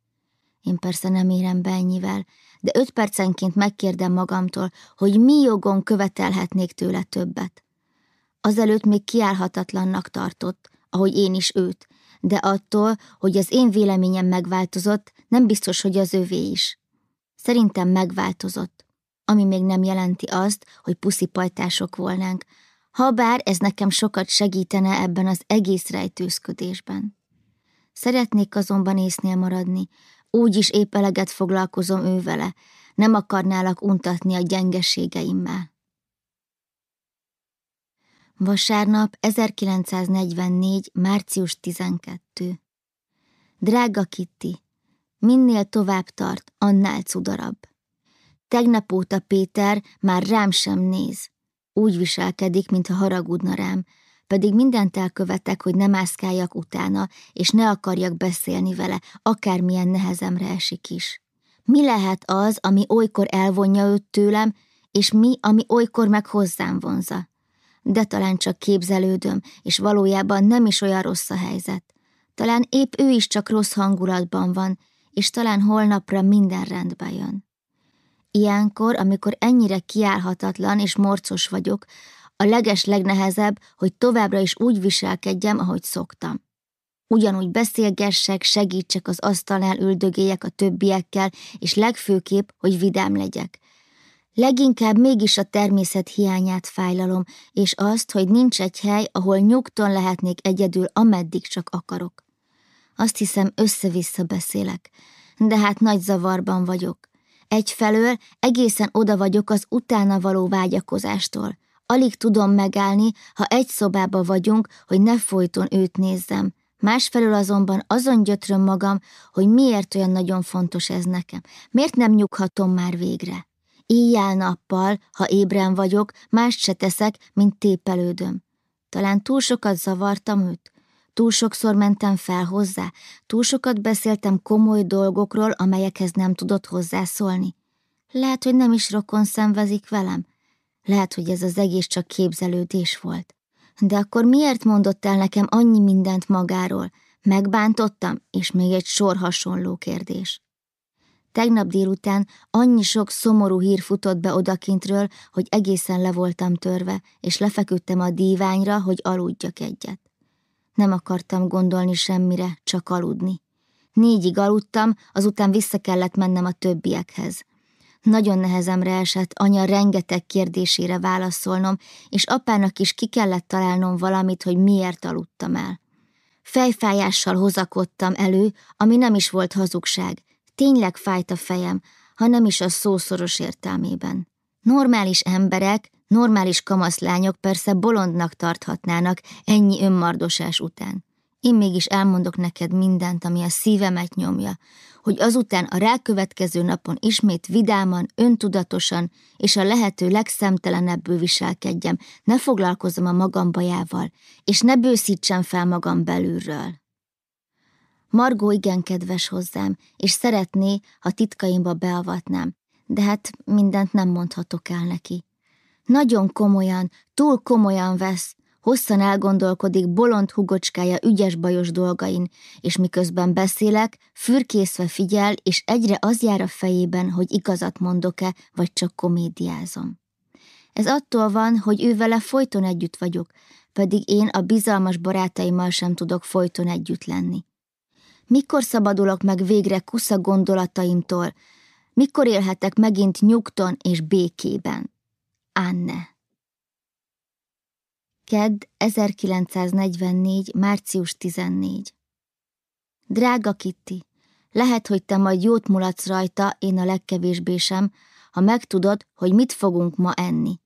Én persze nem érem be ennyivel, de öt percenként megkérdem magamtól, hogy mi jogon követelhetnék tőle többet. Azelőtt még kiállhatatlannak tartott, ahogy én is őt, de attól, hogy az én véleményem megváltozott, nem biztos, hogy az övé is. Szerintem megváltozott, ami még nem jelenti azt, hogy puszipajtások volnánk, habár ez nekem sokat segítene ebben az egész rejtőzködésben. Szeretnék azonban észnél maradni, úgy is épp eleget foglalkozom ő vele, nem akarnálak untatni a gyengeségeimmel. Vasárnap 1944. március 12. Drága Kitty, minél tovább tart, annál cudarabb. Tegnap óta Péter már rám sem néz. Úgy viselkedik, mintha haragudna rám, pedig mindent elkövetek, hogy ne mászkáljak utána, és ne akarjak beszélni vele, akármilyen nehezemre esik is. Mi lehet az, ami olykor elvonja őt tőlem, és mi, ami olykor meg hozzám vonza? De talán csak képzelődöm, és valójában nem is olyan rossz a helyzet. Talán épp ő is csak rossz hangulatban van, és talán holnapra minden rendbe jön. Ilyenkor, amikor ennyire kiállhatatlan és morcos vagyok, a leges legnehezebb, hogy továbbra is úgy viselkedjem, ahogy szoktam. Ugyanúgy beszélgessek, segítsek az asztalnál, üldögéljek a többiekkel, és legfőképp, hogy vidám legyek. Leginkább mégis a természet hiányát fájlalom, és azt, hogy nincs egy hely, ahol nyugton lehetnék egyedül, ameddig csak akarok. Azt hiszem, össze-vissza beszélek, de hát nagy zavarban vagyok. Egyfelől egészen oda vagyok az utána való vágyakozástól, Alig tudom megállni, ha egy szobába vagyunk, hogy ne folyton őt nézzem. Másfelől azonban azon gyötröm magam, hogy miért olyan nagyon fontos ez nekem. Miért nem nyughatom már végre? Éjjel-nappal, ha ébren vagyok, mást se teszek, mint tépelődöm. Talán túl sokat zavartam őt? Túl sokszor mentem fel hozzá? Túl sokat beszéltem komoly dolgokról, amelyekhez nem tudott hozzászólni? Lehet, hogy nem is rokon szenvezik velem, lehet, hogy ez az egész csak képzelődés volt. De akkor miért mondott el nekem annyi mindent magáról? Megbántottam, és még egy sor hasonló kérdés. Tegnap délután annyi sok szomorú hír futott be odakintről, hogy egészen le voltam törve, és lefeküdtem a díványra, hogy aludjak egyet. Nem akartam gondolni semmire, csak aludni. Négyig aludtam, azután vissza kellett mennem a többiekhez. Nagyon nehezemre esett anya rengeteg kérdésére válaszolnom, és apának is ki kellett találnom valamit, hogy miért aludtam el. Fejfájással hozakodtam elő, ami nem is volt hazugság. Tényleg fájt a fejem, ha nem is a szószoros értelmében. Normális emberek, normális kamaszlányok persze bolondnak tarthatnának ennyi önmardosás után. Én mégis elmondok neked mindent, ami a szívemet nyomja, hogy azután a rákövetkező napon ismét vidáman, öntudatosan és a lehető legszemtelenebbül viselkedjem, ne foglalkozom a magam bajával, és ne bőszítsem fel magam belülről. Margó igen kedves hozzám, és szeretné, ha titkaimba beavatnám, de hát mindent nem mondhatok el neki. Nagyon komolyan, túl komolyan vesz, hosszan elgondolkodik bolond hugocskája ügyes-bajos dolgain, és miközben beszélek, fürkészve figyel, és egyre az jár a fejében, hogy igazat mondok-e, vagy csak komédiázom. Ez attól van, hogy ő vele folyton együtt vagyok, pedig én a bizalmas barátaimmal sem tudok folyton együtt lenni. Mikor szabadulok meg végre kusza gondolataimtól? Mikor élhetek megint nyugton és békében? Anne Kedd 1944. március 14 Drága Kitty, lehet, hogy te majd jót mulatsz rajta, én a legkevésbé sem, ha megtudod, hogy mit fogunk ma enni.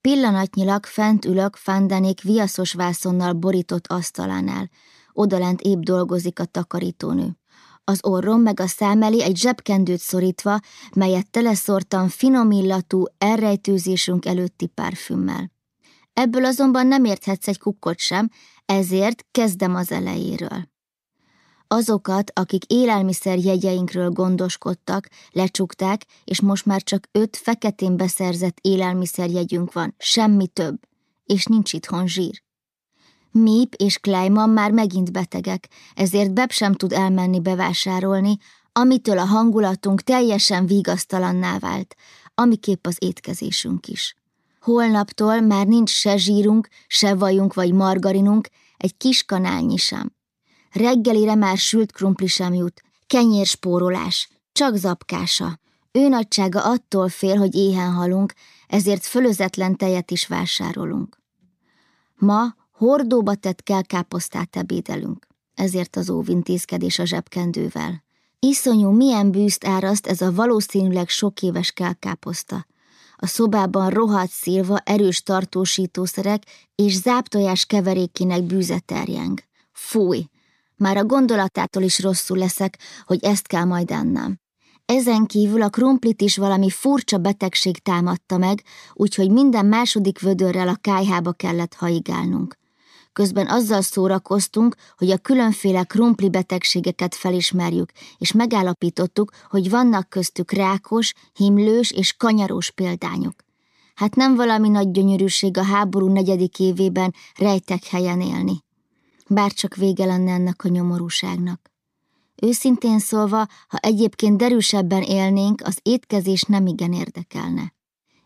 Pillanatnyilag fent ülök Fandanék viaszos vászonnal borított asztalánál, odalent épp dolgozik a takarítónő. Az orrom meg a számeli egy zsebkendőt szorítva, melyet teleszortam finom illatú, elrejtőzésünk előtti párfümmel. Ebből azonban nem érthetsz egy kukkot sem, ezért kezdem az elejéről. Azokat, akik élelmiszer jegyeinkről gondoskodtak, lecsukták, és most már csak öt feketén beszerzett élelmiszerjegyünk van, semmi több, és nincs itthon zsír. Mip és Kleiman már megint betegek, ezért Beb sem tud elmenni bevásárolni, amitől a hangulatunk teljesen vigasztalanná vált, amiképp az étkezésünk is. Holnaptól már nincs se zsírunk, se vajunk vagy margarinunk, egy kis kanálnyi sem. Reggelire már sült krumpli sem jut, kenyérspórolás, csak zapkása. Ő nagysága attól fél, hogy éhen halunk, ezért fölözetlen tejet is vásárolunk. Ma hordóba tett kelkáposztát ebédelünk, ezért az óvintézkedés a zsebkendővel. Iszonyú, milyen bűzt áraszt ez a valószínűleg sok éves kelkáposzta. A szobában rohadt szilva erős tartósítószerek és záptojás keverékének bűze terjeng. Fúj! Már a gondolatától is rosszul leszek, hogy ezt kell majd ennem. Ezen kívül a krumplit is valami furcsa betegség támadta meg, úgyhogy minden második vödörrel a kájhába kellett haigálnunk. Közben azzal szórakoztunk, hogy a különféle krumpli betegségeket felismerjük, és megállapítottuk, hogy vannak köztük rákos, himlős és kanyarós példányok. Hát nem valami nagy gyönyörűség a háború negyedik évében rejtek helyen élni. Bárcsak vége lenne ennek a nyomorúságnak. Őszintén szólva, ha egyébként derűsebben élnénk, az étkezés nem igen érdekelne.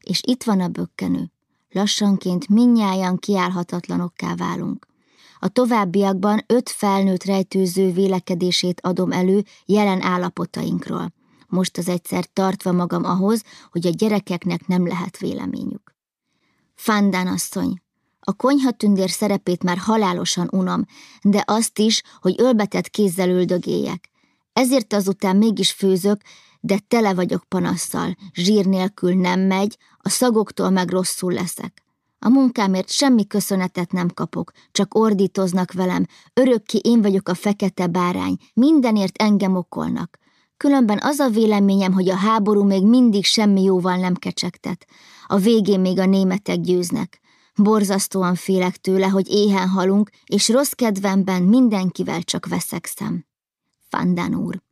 És itt van a bökkenő lassanként minnyáján kiállhatatlanokká válunk. A továbbiakban öt felnőtt rejtőző vélekedését adom elő jelen állapotainkról. Most az egyszer tartva magam ahhoz, hogy a gyerekeknek nem lehet véleményük. Fandán asszony, a konyhatündér szerepét már halálosan unom, de azt is, hogy ölbetett kézzel üldögéljek. Ezért azután mégis főzök, de tele vagyok panasszal, zsír nélkül nem megy, a szagoktól meg rosszul leszek. A munkámért semmi köszönetet nem kapok, csak ordítoznak velem, örökké én vagyok a fekete bárány, mindenért engem okolnak. Különben az a véleményem, hogy a háború még mindig semmi jóval nem kecsegtet. A végén még a németek győznek. Borzasztóan félek tőle, hogy éhen halunk, és rossz kedvemben mindenkivel csak veszekszem. Fandán úr.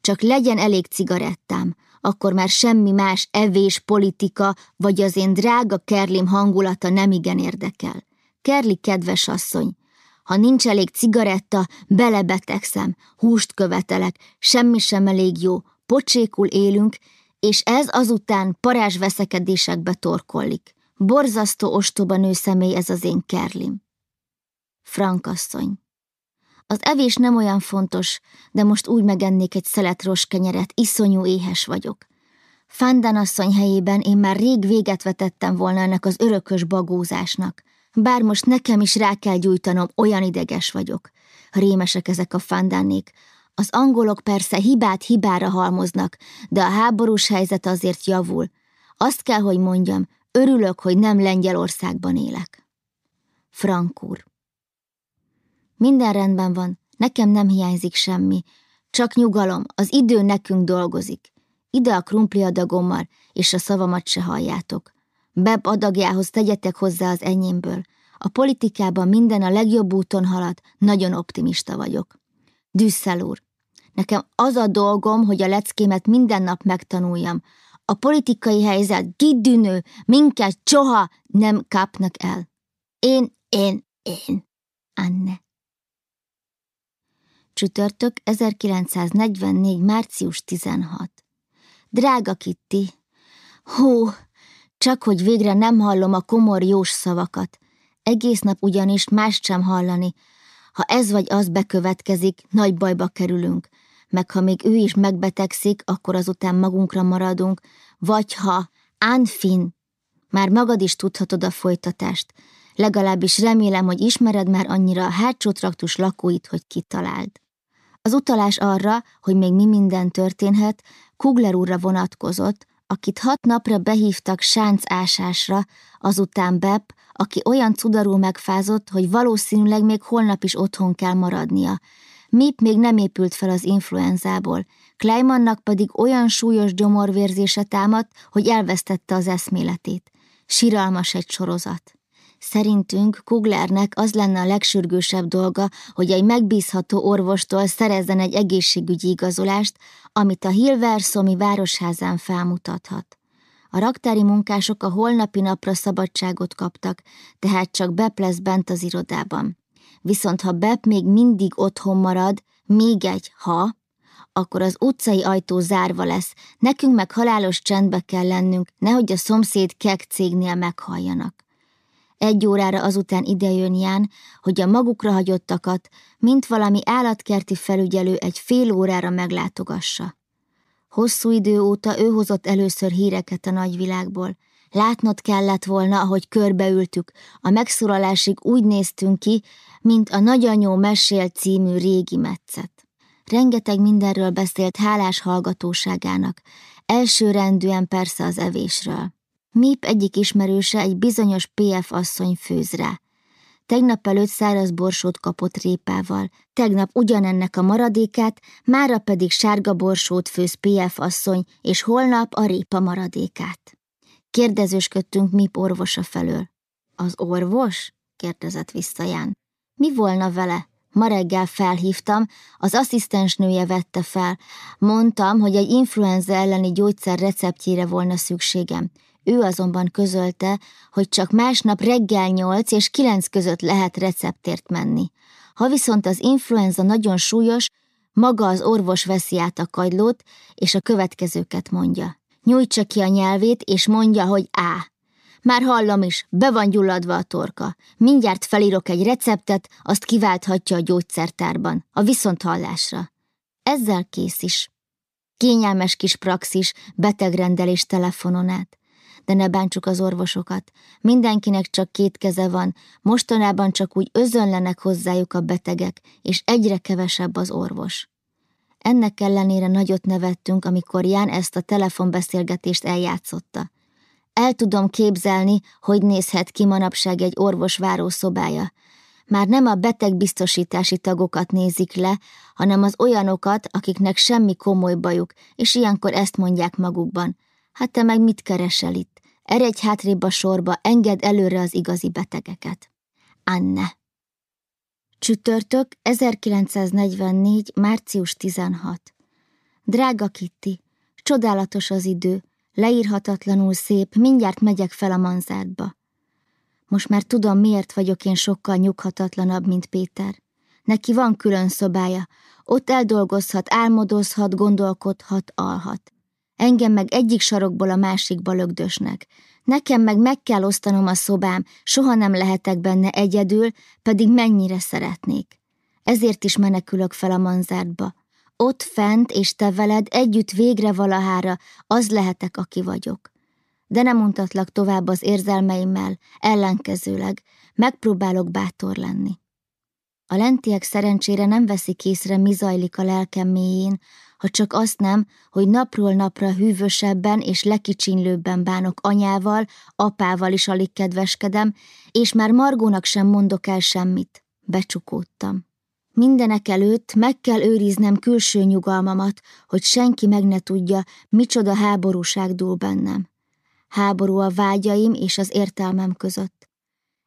Csak legyen elég cigarettám, akkor már semmi más evés, politika, vagy az én drága Kerlim hangulata nem igen érdekel. Kerli kedves asszony, ha nincs elég cigaretta, belebetegszem, húst követelek, semmi sem elég jó, pocsékul élünk, és ez azután parázs veszekedésekbe torkollik. Borzasztó ostoba nő személy ez az én Kerlim. Frankasszony az evés nem olyan fontos, de most úgy megennék egy szelet kenyeret, iszonyú éhes vagyok. Fandan asszony helyében én már rég véget vetettem volna ennek az örökös bagózásnak. Bár most nekem is rá kell gyújtanom, olyan ideges vagyok. Rémesek ezek a fandánék. Az angolok persze hibát hibára halmoznak, de a háborús helyzet azért javul. Azt kell, hogy mondjam, örülök, hogy nem Lengyelországban élek. Frank úr Minden rendben van, nekem nem hiányzik semmi. Csak nyugalom, az idő nekünk dolgozik. Ide a krumpli adagommal, és a szavamat se halljátok. Beb adagjához tegyetek hozzá az enyémből. A politikában minden a legjobb úton halad, nagyon optimista vagyok. Düsszel úr, nekem az a dolgom, hogy a leckémet minden nap megtanuljam. A politikai helyzet giddünő, minket soha nem kapnak el. Én, én, én. Anne. Csütörtök 1944. március 16. Drága Kitty! Hú, csak hogy végre nem hallom a komor jós szavakat. Egész nap ugyanis más sem hallani. Ha ez vagy az bekövetkezik, nagy bajba kerülünk. Meg ha még ő is megbetegszik, akkor azután magunkra maradunk. Vagy ha, Anfin, már magad is tudhatod a folytatást. Legalábbis remélem, hogy ismered már annyira a hátsó traktus lakóit, hogy kitaláld. Az utalás arra, hogy még mi minden történhet, Kugler úrra vonatkozott, akit hat napra behívtak sánc ásásra, azután Bepp, aki olyan cudarul megfázott, hogy valószínűleg még holnap is otthon kell maradnia. Mip még nem épült fel az influenzából, Kleimannak pedig olyan súlyos gyomorvérzése támadt, hogy elvesztette az eszméletét. Siralmas egy sorozat. Szerintünk Kuglernek az lenne a legsürgősebb dolga, hogy egy megbízható orvostól szerezzen egy egészségügyi igazolást, amit a Hilverszomi városházán felmutathat. A raktári munkások a holnapi napra szabadságot kaptak, tehát csak Bep lesz bent az irodában. Viszont ha Bep még mindig otthon marad, még egy ha, akkor az utcai ajtó zárva lesz, nekünk meg halálos csendbe kell lennünk, nehogy a szomszéd kek cégnél meghalljanak. Egy órára azután idejön Ján, hogy a magukra hagyottakat, mint valami állatkerti felügyelő egy fél órára meglátogassa. Hosszú idő óta ő hozott először híreket a nagyvilágból. Látnod kellett volna, ahogy körbeültük, a megszólalásig úgy néztünk ki, mint a Nagyanyó mesél című régi metszet. Rengeteg mindenről beszélt hálás hallgatóságának, elsőrendűen persze az evésről. Mip egyik ismerőse egy bizonyos PF asszony főz rá. Tegnap előtt száraz borsót kapott répával, tegnap ugyanennek a maradékát, mára pedig sárga borsót főz PF asszony, és holnap a répa maradékát. Kérdezősködtünk Mip orvosa felől. Az orvos? kérdezett vissza Ján. Mi volna vele? Ma reggel felhívtam, az asszisztensnője vette fel. Mondtam, hogy egy influenza elleni gyógyszer receptjére volna szükségem. Ő azonban közölte, hogy csak másnap reggel nyolc és kilenc között lehet receptért menni. Ha viszont az influenza nagyon súlyos, maga az orvos veszi át a kagylót, és a következőket mondja. Nyújtsa ki a nyelvét, és mondja, hogy á. Már hallom is, be van gyulladva a torka. Mindjárt felírok egy receptet, azt kiválthatja a gyógyszertárban, a viszonthallásra. Ezzel kész is. Kényelmes kis praxis, betegrendelés telefonon át de ne bántsuk az orvosokat. Mindenkinek csak két keze van, mostanában csak úgy özönlenek hozzájuk a betegek, és egyre kevesebb az orvos. Ennek ellenére nagyot nevettünk, amikor Ján ezt a telefonbeszélgetést eljátszotta. El tudom képzelni, hogy nézhet ki manapság egy orvos várószobája. Már nem a betegbiztosítási tagokat nézik le, hanem az olyanokat, akiknek semmi komoly bajuk, és ilyenkor ezt mondják magukban. Hát te meg mit keresel itt? Eredj hátrébb a sorba, engedd előre az igazi betegeket. Anne. Csütörtök, 1944. március 16. Drága Kitty, csodálatos az idő, leírhatatlanul szép, mindjárt megyek fel a manzártba. Most már tudom, miért vagyok én sokkal nyughatatlanabb, mint Péter. Neki van külön szobája, ott eldolgozhat, álmodozhat, gondolkodhat, alhat. Engem meg egyik sarokból a másikba lögdösnek. Nekem meg meg kell osztanom a szobám, soha nem lehetek benne egyedül, pedig mennyire szeretnék. Ezért is menekülök fel a manzártba. Ott fent és te veled együtt végre valahára az lehetek, aki vagyok. De nem untatlak tovább az érzelmeimmel, ellenkezőleg, megpróbálok bátor lenni. A lentiek szerencsére nem veszik észre, mi zajlik a lelkem mélyén, ha csak azt nem, hogy napról napra hűvösebben és lekicsinlőbben bánok anyával, apával is alig kedveskedem, és már Margónak sem mondok el semmit. Becsukódtam. Mindenek előtt meg kell őriznem külső nyugalmamat, hogy senki meg ne tudja, micsoda háborúság dúl bennem. Háború a vágyaim és az értelmem között.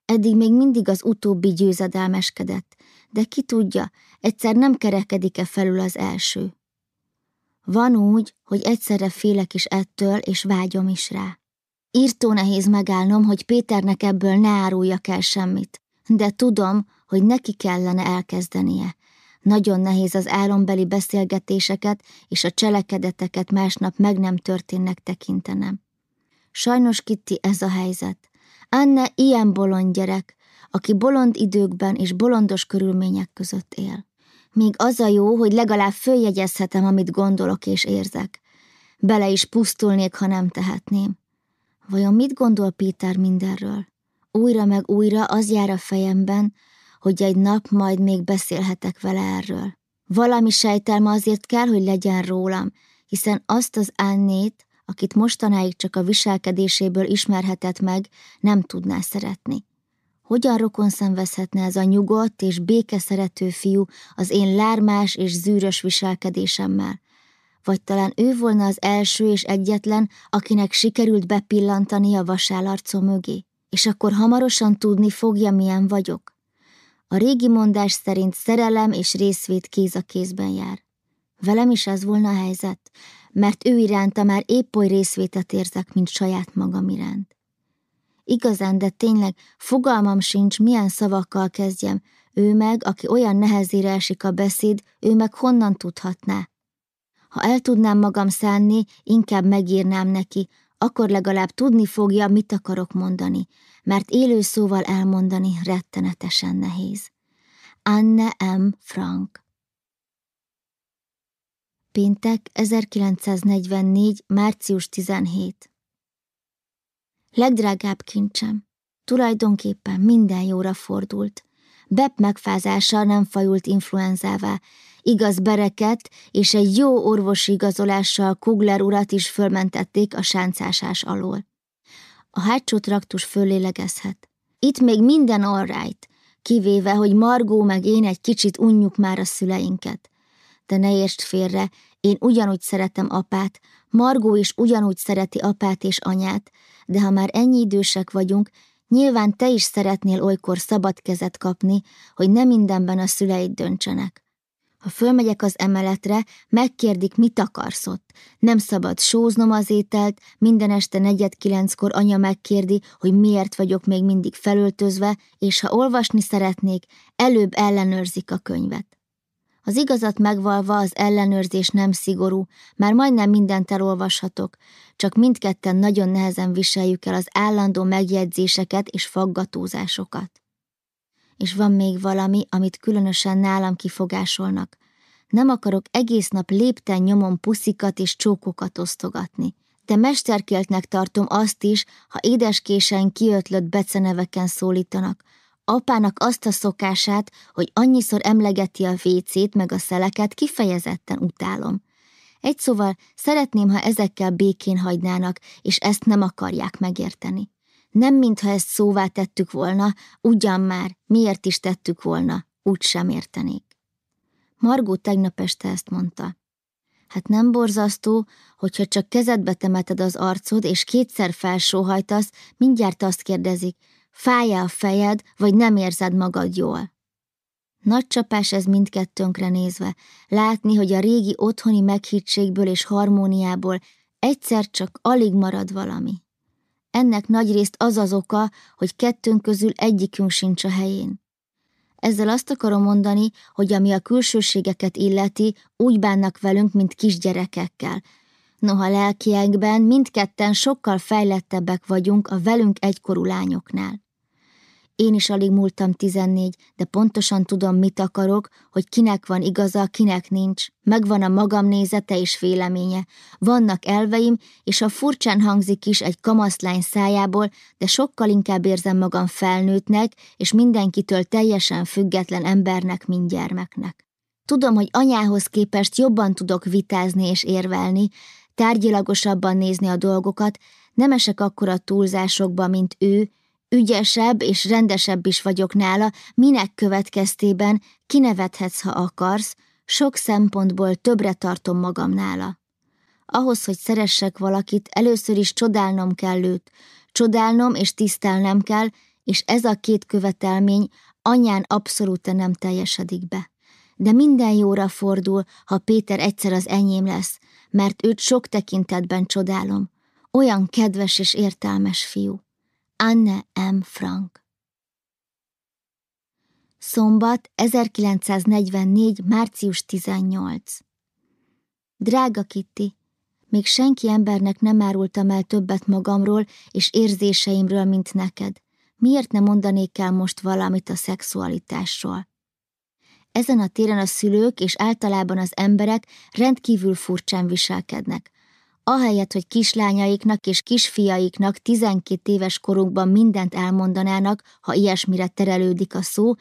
Eddig még mindig az utóbbi győzedelmeskedett, de ki tudja, egyszer nem kerekedik-e felül az első. Van úgy, hogy egyszerre félek is ettől, és vágyom is rá. Írtó nehéz megállnom, hogy Péternek ebből ne áruljak el semmit, de tudom, hogy neki kellene elkezdenie. Nagyon nehéz az álombeli beszélgetéseket és a cselekedeteket másnap meg nem történnek tekintenem. Sajnos, Kitti, ez a helyzet. Anne ilyen bolond gyerek, aki bolond időkben és bolondos körülmények között él. Még az a jó, hogy legalább följegyezhetem, amit gondolok és érzek. Bele is pusztulnék, ha nem tehetném. Vajon mit gondol Péter mindenről? Újra meg újra az jár a fejemben, hogy egy nap majd még beszélhetek vele erről. Valami sejtelme azért kell, hogy legyen rólam, hiszen azt az Annét, akit mostanáig csak a viselkedéséből ismerhetett meg, nem tudná szeretni. Hogyan rokon szenvezhetne ez a nyugodt és békeszerető fiú az én lármás és zűrös viselkedésemmel? Vagy talán ő volna az első és egyetlen, akinek sikerült bepillantani a vasállarcom mögé? És akkor hamarosan tudni fogja, milyen vagyok? A régi mondás szerint szerelem és részvét kéz a kézben jár. Velem is ez volna a helyzet, mert ő iránta már épp oly részvétet érzek, mint saját magam iránt. Igazán, de tényleg fogalmam sincs, milyen szavakkal kezdjem, ő meg, aki olyan nehezére esik a beszéd, ő meg honnan tudhatná. Ha el tudnám magam szánni, inkább megírnám neki, akkor legalább tudni fogja, mit akarok mondani, mert élő szóval elmondani rettenetesen nehéz. Anne M. Frank Péntek 1944. március 17 Legdrágább kincsem. Tulajdonképpen minden jóra fordult. Bep megfázása nem fajult influenzává, igaz bereket, és egy jó orvosi igazolással Kugler urat is fölmentették a sáncásás alól. A hátsó traktus fölélegezhet. Itt még minden all right, kivéve, hogy Margó meg én egy kicsit unjuk már a szüleinket. De ne értsd félre, én ugyanúgy szeretem apát, Margó is ugyanúgy szereti apát és anyát, de ha már ennyi idősek vagyunk, nyilván te is szeretnél olykor szabad kezet kapni, hogy nem mindenben a szüleid döntsenek. Ha fölmegyek az emeletre, megkérdik, mit akarsz ott. Nem szabad sóznom az ételt, minden este negyed kilenckor anya megkérdi, hogy miért vagyok még mindig felöltözve, és ha olvasni szeretnék, előbb ellenőrzik a könyvet. Az igazat megvalva az ellenőrzés nem szigorú, már majdnem mindent elolvashatok, csak mindketten nagyon nehezen viseljük el az állandó megjegyzéseket és faggatózásokat. És van még valami, amit különösen nálam kifogásolnak. Nem akarok egész nap lépten nyomon puszikat és csókokat osztogatni. De mesterkéltnek tartom azt is, ha édeskésen kiötlött beceneveken szólítanak, Apának azt a szokását, hogy annyiszor emlegeti a vécét meg a szeleket, kifejezetten utálom. Egy szóval szeretném, ha ezekkel békén hagynának, és ezt nem akarják megérteni. Nem mintha ezt szóvá tettük volna, ugyan már, miért is tettük volna, úgy sem értenék. Margó tegnap este ezt mondta. Hát nem borzasztó, hogyha csak kezedbe temeted az arcod, és kétszer felsóhajtasz, mindjárt azt kérdezik, Fáj a fejed, vagy nem érzed magad jól? Nagy csapás ez mindkettőnkre nézve, látni, hogy a régi otthoni meghittségből és harmóniából egyszer csak alig marad valami. Ennek nagyrészt az az oka, hogy kettőnk közül egyikünk sincs a helyén. Ezzel azt akarom mondani, hogy ami a külsőségeket illeti, úgy bánnak velünk, mint kisgyerekekkel. Noha lelkiekben mindketten sokkal fejlettebbek vagyunk a velünk egykorú lányoknál. Én is alig múltam tizennégy, de pontosan tudom, mit akarok, hogy kinek van igaza, kinek nincs. Megvan a magam nézete és véleménye. Vannak elveim, és a furcsán hangzik is egy kamaszlány szájából, de sokkal inkább érzem magam felnőttnek, és mindenkitől teljesen független embernek, mint gyermeknek. Tudom, hogy anyához képest jobban tudok vitázni és érvelni, tárgyilagosabban nézni a dolgokat, nem esek akkora túlzásokba, mint ő, Ügyesebb és rendesebb is vagyok nála, minek következtében kinevethetsz, ha akarsz, sok szempontból többre tartom magam nála. Ahhoz, hogy szeressek valakit, először is csodálnom kell őt, csodálnom és tisztelnem kell, és ez a két követelmény anyán abszolút nem teljesedik be. De minden jóra fordul, ha Péter egyszer az enyém lesz, mert őt sok tekintetben csodálom. Olyan kedves és értelmes fiú. Anne M. Frank Szombat, 1944. március 18 Drága Kitty, még senki embernek nem árultam el többet magamról és érzéseimről, mint neked. Miért ne mondanék el most valamit a szexualitásról? Ezen a téren a szülők és általában az emberek rendkívül furcsán viselkednek. Ahelyett, hogy kislányaiknak és kisfiaiknak 12 éves korunkban mindent elmondanának, ha ilyesmire terelődik a szó,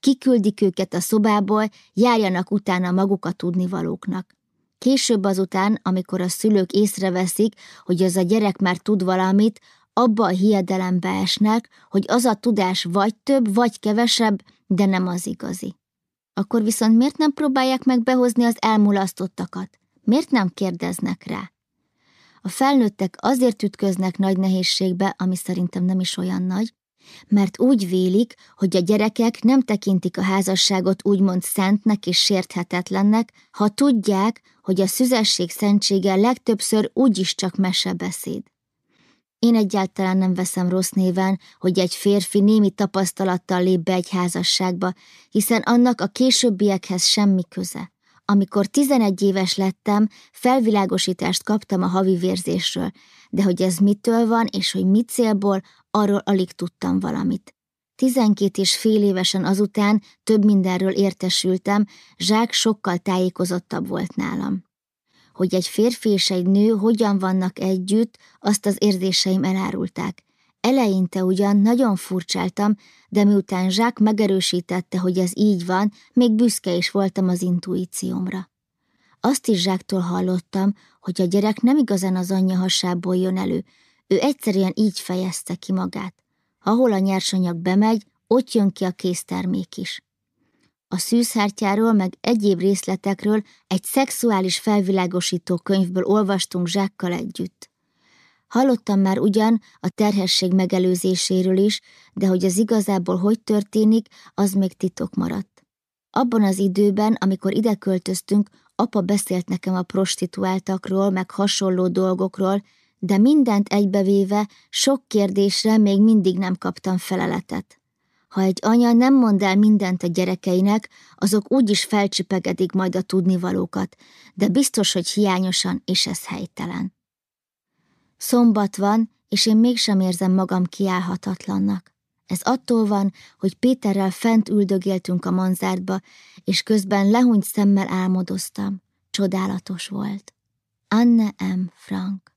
kiküldik őket a szobából, járjanak utána maguk a tudnivalóknak. Később azután, amikor a szülők észreveszik, hogy az a gyerek már tud valamit, abba a hiedelembe esnek, hogy az a tudás vagy több, vagy kevesebb, de nem az igazi. Akkor viszont miért nem próbálják meg behozni az elmulasztottakat? Miért nem kérdeznek rá? A felnőttek azért ütköznek nagy nehézségbe, ami szerintem nem is olyan nagy, mert úgy vélik, hogy a gyerekek nem tekintik a házasságot úgymond szentnek és sérthetetlennek, ha tudják, hogy a szüzesség szentsége legtöbbször úgyis csak mesebeszéd. Én egyáltalán nem veszem rossz néven, hogy egy férfi némi tapasztalattal lép be egy házasságba, hiszen annak a későbbiekhez semmi köze. Amikor 11 éves lettem, felvilágosítást kaptam a havi vérzésről, de hogy ez mitől van, és hogy mit célból, arról alig tudtam valamit. Tizenkét és fél évesen azután több mindenről értesültem, Zsák sokkal tájékozottabb volt nálam. Hogy egy férfi és egy nő hogyan vannak együtt, azt az érzéseim elárulták. Eleinte ugyan nagyon furcsáltam, de miután Zsák megerősítette, hogy ez így van, még büszke is voltam az intuíciómra. Azt is Zsáktól hallottam, hogy a gyerek nem igazán az anyja hasából jön elő, ő egyszerűen így fejezte ki magát. Ahol a nyersanyag bemegy, ott jön ki a késztermék is. A szűzhártyáról meg egyéb részletekről egy szexuális felvilágosító könyvből olvastunk Zsákkal együtt. Hallottam már ugyan a terhesség megelőzéséről is, de hogy az igazából hogy történik, az még titok maradt. Abban az időben, amikor ide költöztünk, apa beszélt nekem a prostituáltakról, meg hasonló dolgokról, de mindent egybevéve sok kérdésre még mindig nem kaptam feleletet. Ha egy anya nem mond el mindent a gyerekeinek, azok úgyis felcsipegedik majd a tudnivalókat, de biztos, hogy hiányosan, és ez helytelen. Szombat van, és én mégsem érzem magam kiállhatatlannak. Ez attól van, hogy Péterrel fent üldögéltünk a manzárba, és közben lehúnyt szemmel álmodoztam. Csodálatos volt. Anne M. Frank